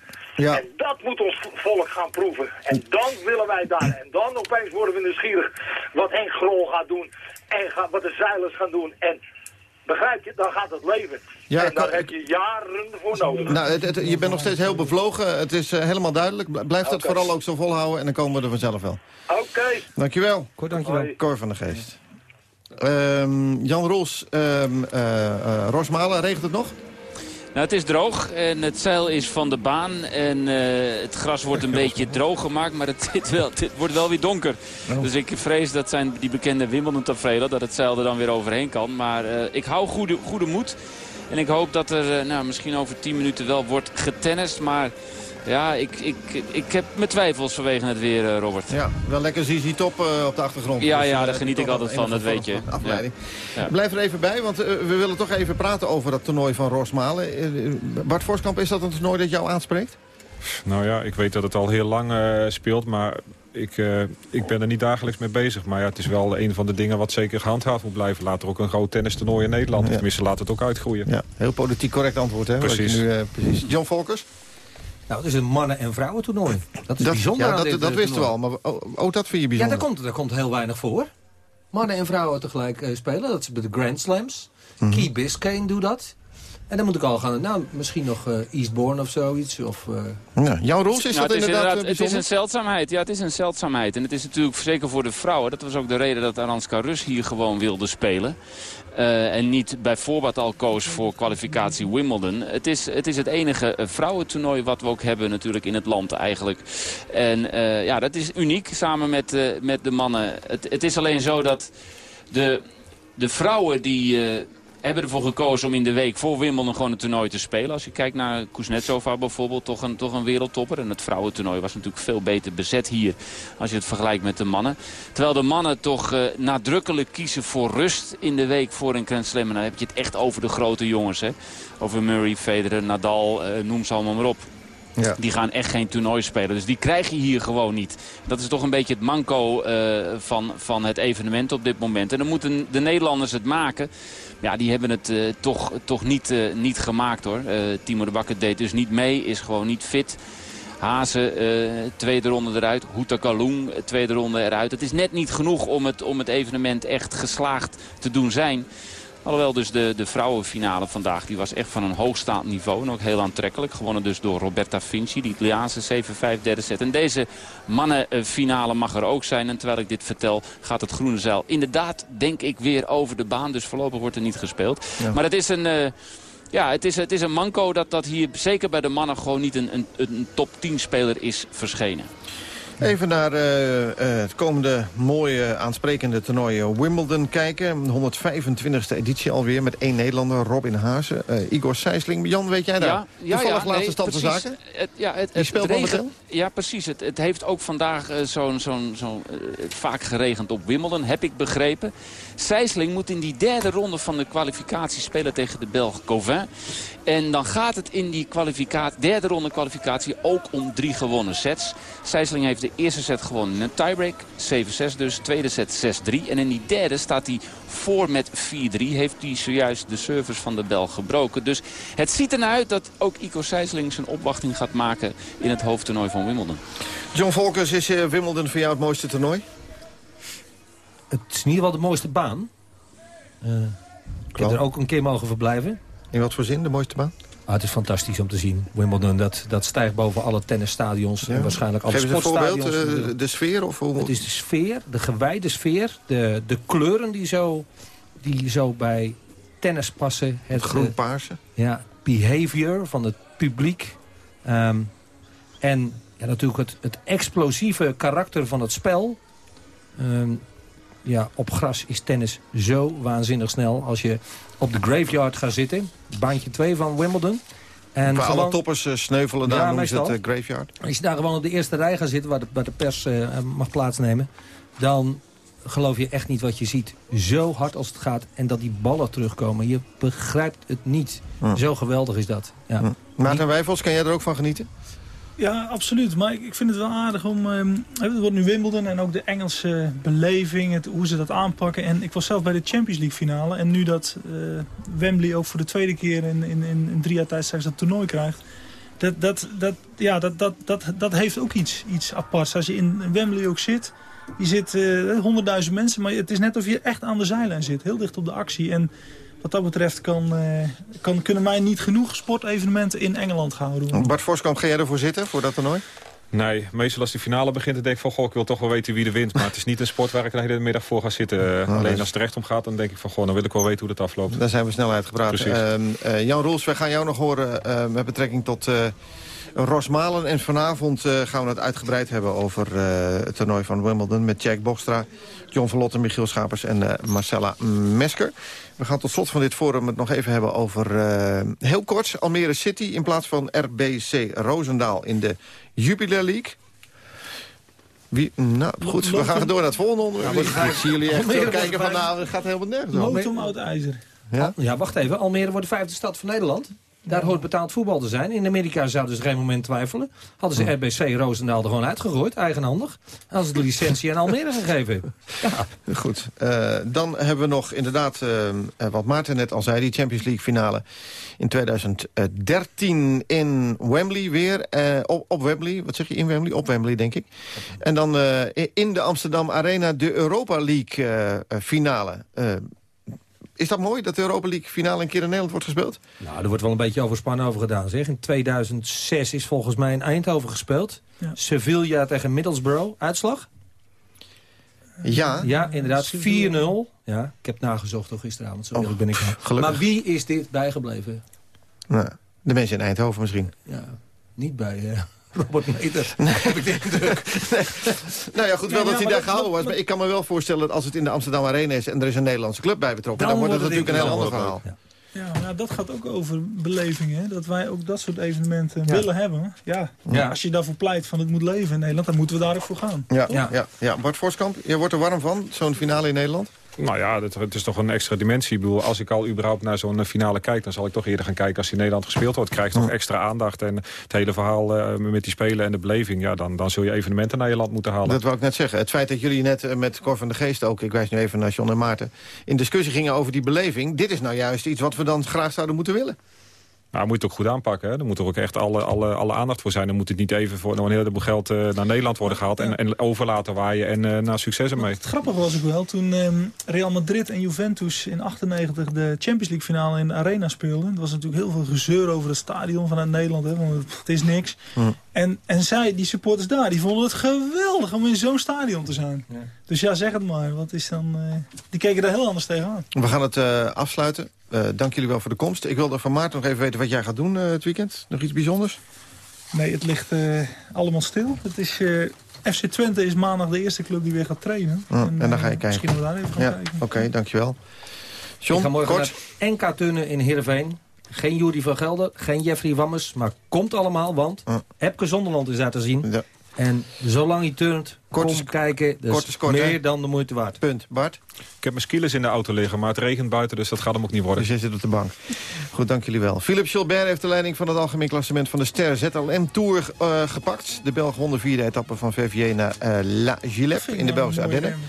Ja. En dat moet ons volk gaan proeven. En dan willen wij daar. En dan opeens worden we nieuwsgierig wat Henk Grol gaat doen. En wat de zeilers gaan doen. En begrijp je, dan gaat het leven. Ja, en daar heb je jaren voor nodig. Nou, het, het- je bent nog steeds heel bevlogen. Het is eh, helemaal duidelijk. Bl- Blijf dat Oké. vooral ook zo volhouden en dan komen we er vanzelf wel. Oké. Dankjewel. Cor, dankjewel. Hoi. Cor van der Geest. Ehm, Jan Roos, ehm eh, eh, Rosmalen, regent het nog? Nou, het is droog en het zeil is van de baan en eh, het gras wordt een <laughs> beetje droog gemaakt, maar het, dit wel, wordt wel weer donker. Dus ik vrees dat zijn die bekende Wimbledon tafereelen, dat het zeil er dan weer overheen kan. Maar eh, ik hou goede, goede moed en ik hoop dat er eh, nou, misschien over 10 minuten wel wordt getennist. Maar ja, ik, ik, ik heb mijn twijfels vanwege het weer, eh, Robert. Ja, wel lekker ZZ Top eh, op de achtergrond. Ja, Dus, ja, eh, daar geniet ik altijd van, dat weet je. <laughs> Afleiding. Ja. Blijf er even bij, want we willen toch even praten over dat toernooi van Rosmalen. Bart Voskamp, is dat een toernooi dat jou aanspreekt? Nou ja, ik weet dat het al heel lang eh, speelt, maar ik, eh, ik ben er niet dagelijks mee bezig. Maar ja, het is wel een van de dingen wat zeker gehandhaafd moet blijven. Later ook een groot tennistoernooi in Nederland. Of tenminste, laat het ook uitgroeien. Ja, heel politiek correct antwoord, hè? wat Precies. je nu, eh, precies. John Volkers? Nou, het is een mannen- en vrouwentoernooi. Dat is bijzonder ja, dat, dat wisten we al. Maar oh, ook dat vind je Ja, bijzonder. daar komt, daar komt heel weinig voor. Mannen en vrouwen tegelijk eh, spelen. Dat is bij de Grand Slams. Mhm. Key Biscayne doet dat. En dan moet ik al gaan, nou, misschien nog eh, Eastbourne of zoiets. Of, eh, Ja, jouw Roels, is Nou, dat het is inderdaad, eh, het is een zeldzaamheid. Ja, het is een zeldzaamheid. En het is natuurlijk zeker voor de vrouwen. Dat was ook de reden dat Aranska Rus hier gewoon wilde spelen. Eh, en niet bij voorbaat al koos voor kwalificatie Wimbledon. Het is het, is het enige eh, vrouwentoernooi wat we ook hebben natuurlijk in het land eigenlijk. En eh, ja, dat is uniek samen met, met de mannen. Het, het is alleen zo dat de, de vrouwen die... hebben ervoor gekozen om in de week voor Wimbledon gewoon een toernooi te spelen. Als je kijkt naar Kuznetsova bijvoorbeeld, toch een, toch een wereldtopper. En het vrouwentoernooi was natuurlijk veel beter bezet hier als je het vergelijkt met de mannen. Terwijl de mannen toch eh, nadrukkelijk kiezen voor rust in de week voor een Grand Slam. En dan heb je het echt over de grote jongens. Hè? Over Murray, Federer, Nadal, eh, noem ze allemaal maar op. Ja. Die gaan echt geen toernooi spelen. Dus die krijg je hier gewoon niet. Dat is toch een beetje het manco eh, van, van het evenement op dit moment. En dan moeten de Nederlanders het maken. Ja, die hebben het eh, toch, toch niet, eh, niet gemaakt hoor. Eh, Timo de Bakker deed dus niet mee. Is gewoon niet fit. Hazen, eh, tweede ronde eruit. Houta Kalung, tweede ronde eruit. Het is net niet genoeg om het, om het evenement echt geslaagd te doen zijn. Alhoewel dus de, de vrouwenfinale vandaag, die was echt van een hoogstaand niveau. En ook heel aantrekkelijk. Gewonnen dus door Roberta Vinci, die Italiaanse 7-5 derde set. En deze mannenfinale mag er ook zijn. En terwijl ik dit vertel, gaat het groene zeil inderdaad, denk ik, weer over de baan. Dus voorlopig wordt er niet gespeeld. Ja. Maar het is een... eh, ja, het is, het is een manco dat, dat hier zeker bij de mannen gewoon niet een, een, een top 10 speler is verschenen. Even naar eh, eh, het komende mooie aansprekende toernooi eh, Wimbledon kijken. De 125e editie alweer met één Nederlander, Robin Hazen. eh, Igor Sijsling. Jan, weet jij daar? Toevallig laatste nee, stand van zaken? Het, ja, het, Die speelt momenteel? Ja, precies. Het, het heeft ook vandaag zo'n zo'n zo'n vaak geregend op Wimbledon, heb ik begrepen. Sijsling moet in die derde ronde van de kwalificatie spelen tegen de Belg Covin. En dan gaat het in die derde ronde kwalificatie ook om drie gewonnen sets. Sijsling heeft de eerste set gewonnen in een tiebreak. 7-6 dus. Tweede set 6-3. En in die derde staat hij voor met 4-3. Heeft hij zojuist de service van de Belg gebroken. Dus het ziet ernaar uit dat ook Ico Sijsling zijn opwachting gaat maken in het hoofdtoernooi van Wimbledon. John Volkers, is eh, Wimbledon voor jou het mooiste toernooi? Het is in ieder geval de mooiste baan. Eh, ik heb er ook een keer mogen verblijven. In wat voor zin, de mooiste baan? Ah, het is fantastisch om te zien. Wimbledon, dat, dat stijgt boven alle tennisstadions. En waarscheinlijk alle Geef eens een voorbeeld, sportstadions. eh, de sfeer? Of hoe... Het is de sfeer, de gewijde sfeer. De, de kleuren die zo, die zo bij tennis passen. Het eh, groen-paarse. ja, behavior van het publiek. Ehm, en ja, natuurlijk het, het explosieve karakter van het spel. Ehm, ja, op gras is tennis zo waanzinnig snel. Als je op de graveyard gaat zitten, baantje 2 van Wimbledon. En Waar alle toppers eh, sneuvelen, daar Ja, noemen ze het eh, graveyard. als je daar gewoon op de eerste rij gaat zitten... waar de, waar de pers eh, mag plaatsnemen... dan geloof je echt niet wat je ziet. Zo hard als het gaat. En dat die ballen terugkomen. Je begrijpt het niet. Hm. Zo geweldig is dat. Ja. Hm. Maarten Wijfels, kan jij er ook van genieten? Ja, absoluut. Maar ik, vind het wel aardig om... ehm, het wordt nu Wimbledon en ook de Engelse beleving, het, hoe ze dat aanpakken. En ik was zelf bij de Champions League finale. En nu dat eh, Wembley ook voor de tweede keer in, in, in, in drie jaar tijd straks dat toernooi krijgt. Dat, dat, dat, ja, dat, dat, dat, dat heeft ook iets, iets aparts. Als je in Wembley ook zit, je zit eh, honderdduizend mensen, maar het is net of je echt aan de zijlijn zit. Heel dicht op de actie. En wat dat betreft kan, eh, kan, kunnen mij niet genoeg sportevenementen in Engeland gehouden worden. Bart Voskamp, ga jij ervoor zitten, voor dat toernooi? Nee, meestal als die finale begint, dan denk ik van... Goh, ik wil toch wel weten wie er wint. Maar het is niet een sport waar ik de hele middag voor ga zitten. Dat <laughs> alleen is- als het er echt om gaat, dan denk ik van... Goh, dan wil ik wel weten hoe dat afloopt. Daar zijn we snel uitgepraat. Precies. Ehm, eh, Jan Roels, wij gaan jou nog horen eh, met betrekking tot eh Rosmalen. En vanavond eh, gaan we het uitgebreid hebben over eh, het toernooi van Wimbledon... met Jack Bogstra, John Verlotte, Michiel Schapers en eh, Marcella Mesker. We gaan tot slot van dit forum het nog even hebben over... eh, heel kort, Almere City in plaats van RBC Roosendaal in de Jubilee League... Wie, nou, goed, we gaan door naar het volgende onderwerp. Ja, zie jullie echt Almere kijken van, nou, het gaat helemaal nergens. Motum oud ijzer. Ja? Ja, wacht even. Almere wordt de vijfde stad van Nederland. Daar hoort betaald voetbal te zijn. In Amerika zouden ze geen moment twijfelen. Hadden ze RBC Roosendaal er gewoon uitgegooid, eigenhandig. Hadden ze de licentie aan Almere <laughs> gegeven. Ja. Goed, eh, dan hebben we nog inderdaad, eh, eh, wat Maarten net al zei... die Champions League finale in 2013 in Wembley weer. op, op Wembley, wat zeg je, in Wembley? Op Wembley, denk ik. En dan in de Amsterdam Arena de Europa League finale. Is dat mooi, dat de Europa League finale een keer in Nederland wordt gespeeld? Nou, er wordt wel een beetje overspannen over gedaan, zeg. In 2006 is volgens mij in Eindhoven gespeeld. Ja. Sevilla tegen Middlesbrough. Uitslag? Ja. Ja, inderdaad. 4-0. Ja, ik heb nagezocht toch gisteravond. Zo eerlijk ben ik nou. gelukkig. Maar wie is dit bijgebleven? Nou, de mensen in Eindhoven misschien. Ja, niet bij eh, <laughs> Robert Meter. <laughs> Heb ik de indruk. <laughs> Nou ja, goed, wel Ja, dat ja, hij daar gehouden was. Maar ik kan me wel voorstellen dat als het in de Amsterdam Arena is... en er is een Nederlandse club bij betrokken... dan, wordt het natuurlijk een heel ander verhaal. Ja, nou, dat gaat ook over belevingen. hè. Dat wij ook dat soort evenementen Ja. willen hebben. Ja. Ja. Als je daarvoor pleit van het moet leven in Nederland... dan moeten we daar ook voor gaan. Ja, Toch? ja. Ja, Bart Voskamp, je wordt er warm van, zo'n finale in Nederland? Nou ja, het, is toch een extra dimensie. Ik bedoel, als ik al überhaupt naar zo'n finale kijk... dan zal ik toch eerder gaan kijken als die in Nederland gespeeld wordt. Krijgt toch extra aandacht. En het hele verhaal eh, met die spelen en de beleving... Ja, dan, dan zul je evenementen naar je land moeten halen. Dat wou ik net zeggen. Het feit dat jullie net eh, met Cor van de Geest ook... ik wijs nu even naar John en Maarten... in discussie gingen over die beleving. Dit is nou juist iets wat we dan graag zouden moeten willen. Nou, moet je het ook goed aanpakken. Hè? Er moet er ook echt alle, alle, alle aandacht voor zijn. Dan moet het niet even voor nog een heleboel geld eh, naar Nederland worden gehaald... en, en over laten waaien en eh naar succes ermee. Het grappige was ook wel, toen ehm, Real Madrid en Juventus in 98 de Champions League finale in de Arena speelden. Er was natuurlijk heel veel gezeur over het stadion vanuit Nederland, hè, want het, het is niks. En, en zij, die supporters daar, die vonden het geweldig om in zo'n stadion te zijn. Dus ja, zeg het maar. Wat is dan, eh, die keken daar heel anders tegenaan. We gaan het eh, afsluiten. Eh, dank jullie wel voor de komst. Ik wilde van Maarten nog even weten wat jij gaat doen eh, het weekend. Nog iets bijzonders? Nee, het ligt eh, allemaal stil. Het is, eh, FC Twente is maandag de eerste club die weer gaat trainen. Ja, en dan ga je kijken. Misschien we daar even gaan Ja, kijken. oké, dankjewel. John, ik ga morgen kort. naar NK Tunnen in Heerenveen. Geen Jury van Gelder, geen Jeffrey Wammers, maar komt allemaal, want Epke Zonderland is daar te zien. En zolang hij turnt, kom kijken, dat kort is kort, meer hè? dan de moeite waard. Punt. Bart? Ik heb mijn skills in de auto liggen, maar het regent buiten... dus dat gaat hem ook niet worden. Dus jij zit op de bank. Goed, dank jullie wel. Philippe Gilbert heeft de leiding van het algemeen klassement van de Ster ZLM Tour eh, gepakt. De Belg won de vierde etappe van Verviers naar eh, La Gilette in de Belgische Ardennen.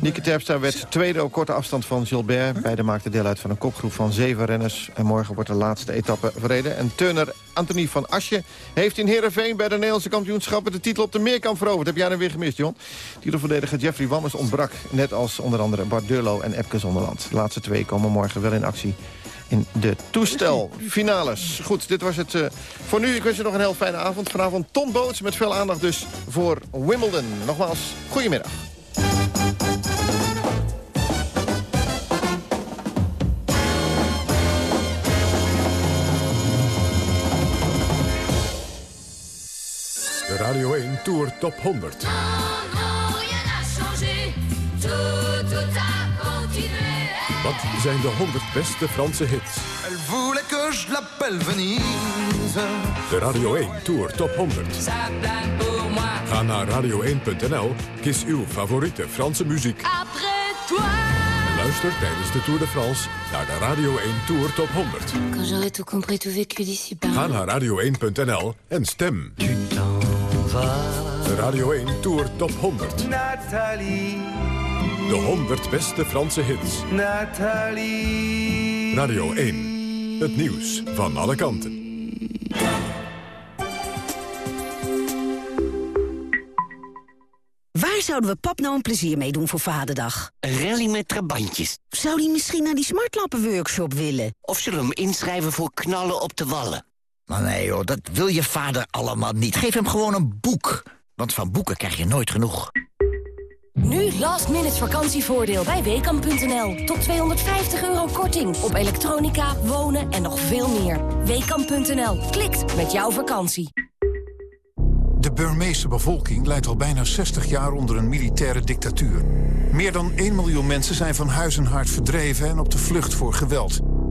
Nieke Terpstra werd tweede op korte afstand van Gilbert. Beide maakten deel uit van een kopgroep van zeven renners. En morgen wordt de laatste etappe verreden. En turner Anthony van Asje heeft in Heerenveen... bij de Nederlandse kampioenschappen de titel op de meerkamp veroverd. Heb jij hem weer gemist, John? Titelverdediger Jeffrey Wammers ontbrak. Net als onder andere Bart Durlo en Epke Zonderland. De laatste twee komen morgen wel in actie in de toestelfinales. Goed, dit was het eh, voor nu. Ik wens je nog een heel fijne avond. Vanavond Ton Boots met veel aandacht dus voor Wimbledon. Nogmaals, goedemiddag. Radio 1 Tour Top 100. Wat zijn de 100 beste Franse hits? Elle voulait que je l'appelle Venise. De Radio 1 Tour Top 100. Ga naar radio1.nl, kies uw favoriete Franse muziek. En luister tijdens de Tour de France naar de Radio 1 Tour Top 100. Quand j'aurai tout compris, tout vécu d'ici. Ga naar radio1.nl en stem. De Radio 1 Tour Top 100. Nathalie, De 100 beste Franse hits. Nathalie. Radio 1. Het nieuws van alle kanten. Waar zouden we pap nou een plezier mee doen voor Vaderdag? Een rally met trabantjes. Zou hij misschien naar die smartlappen-workshop willen? Of zullen we hem inschrijven voor knallen op de wallen? Maar nee joh, dat wil je vader allemaal niet. Geef hem gewoon een boek. Want van boeken krijg je nooit genoeg. Nu last minute vakantievoordeel bij Weekamp.nl. Tot 250 euro korting op elektronica, wonen en nog veel meer. Weekamp.nl. Klikt met jouw vakantie. De Burmeese bevolking leidt al bijna 60 jaar onder een militaire dictatuur. Meer dan 1 miljoen mensen zijn van huis en hart verdreven en op de vlucht voor geweld.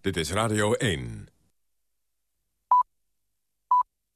Dit is Radio 1.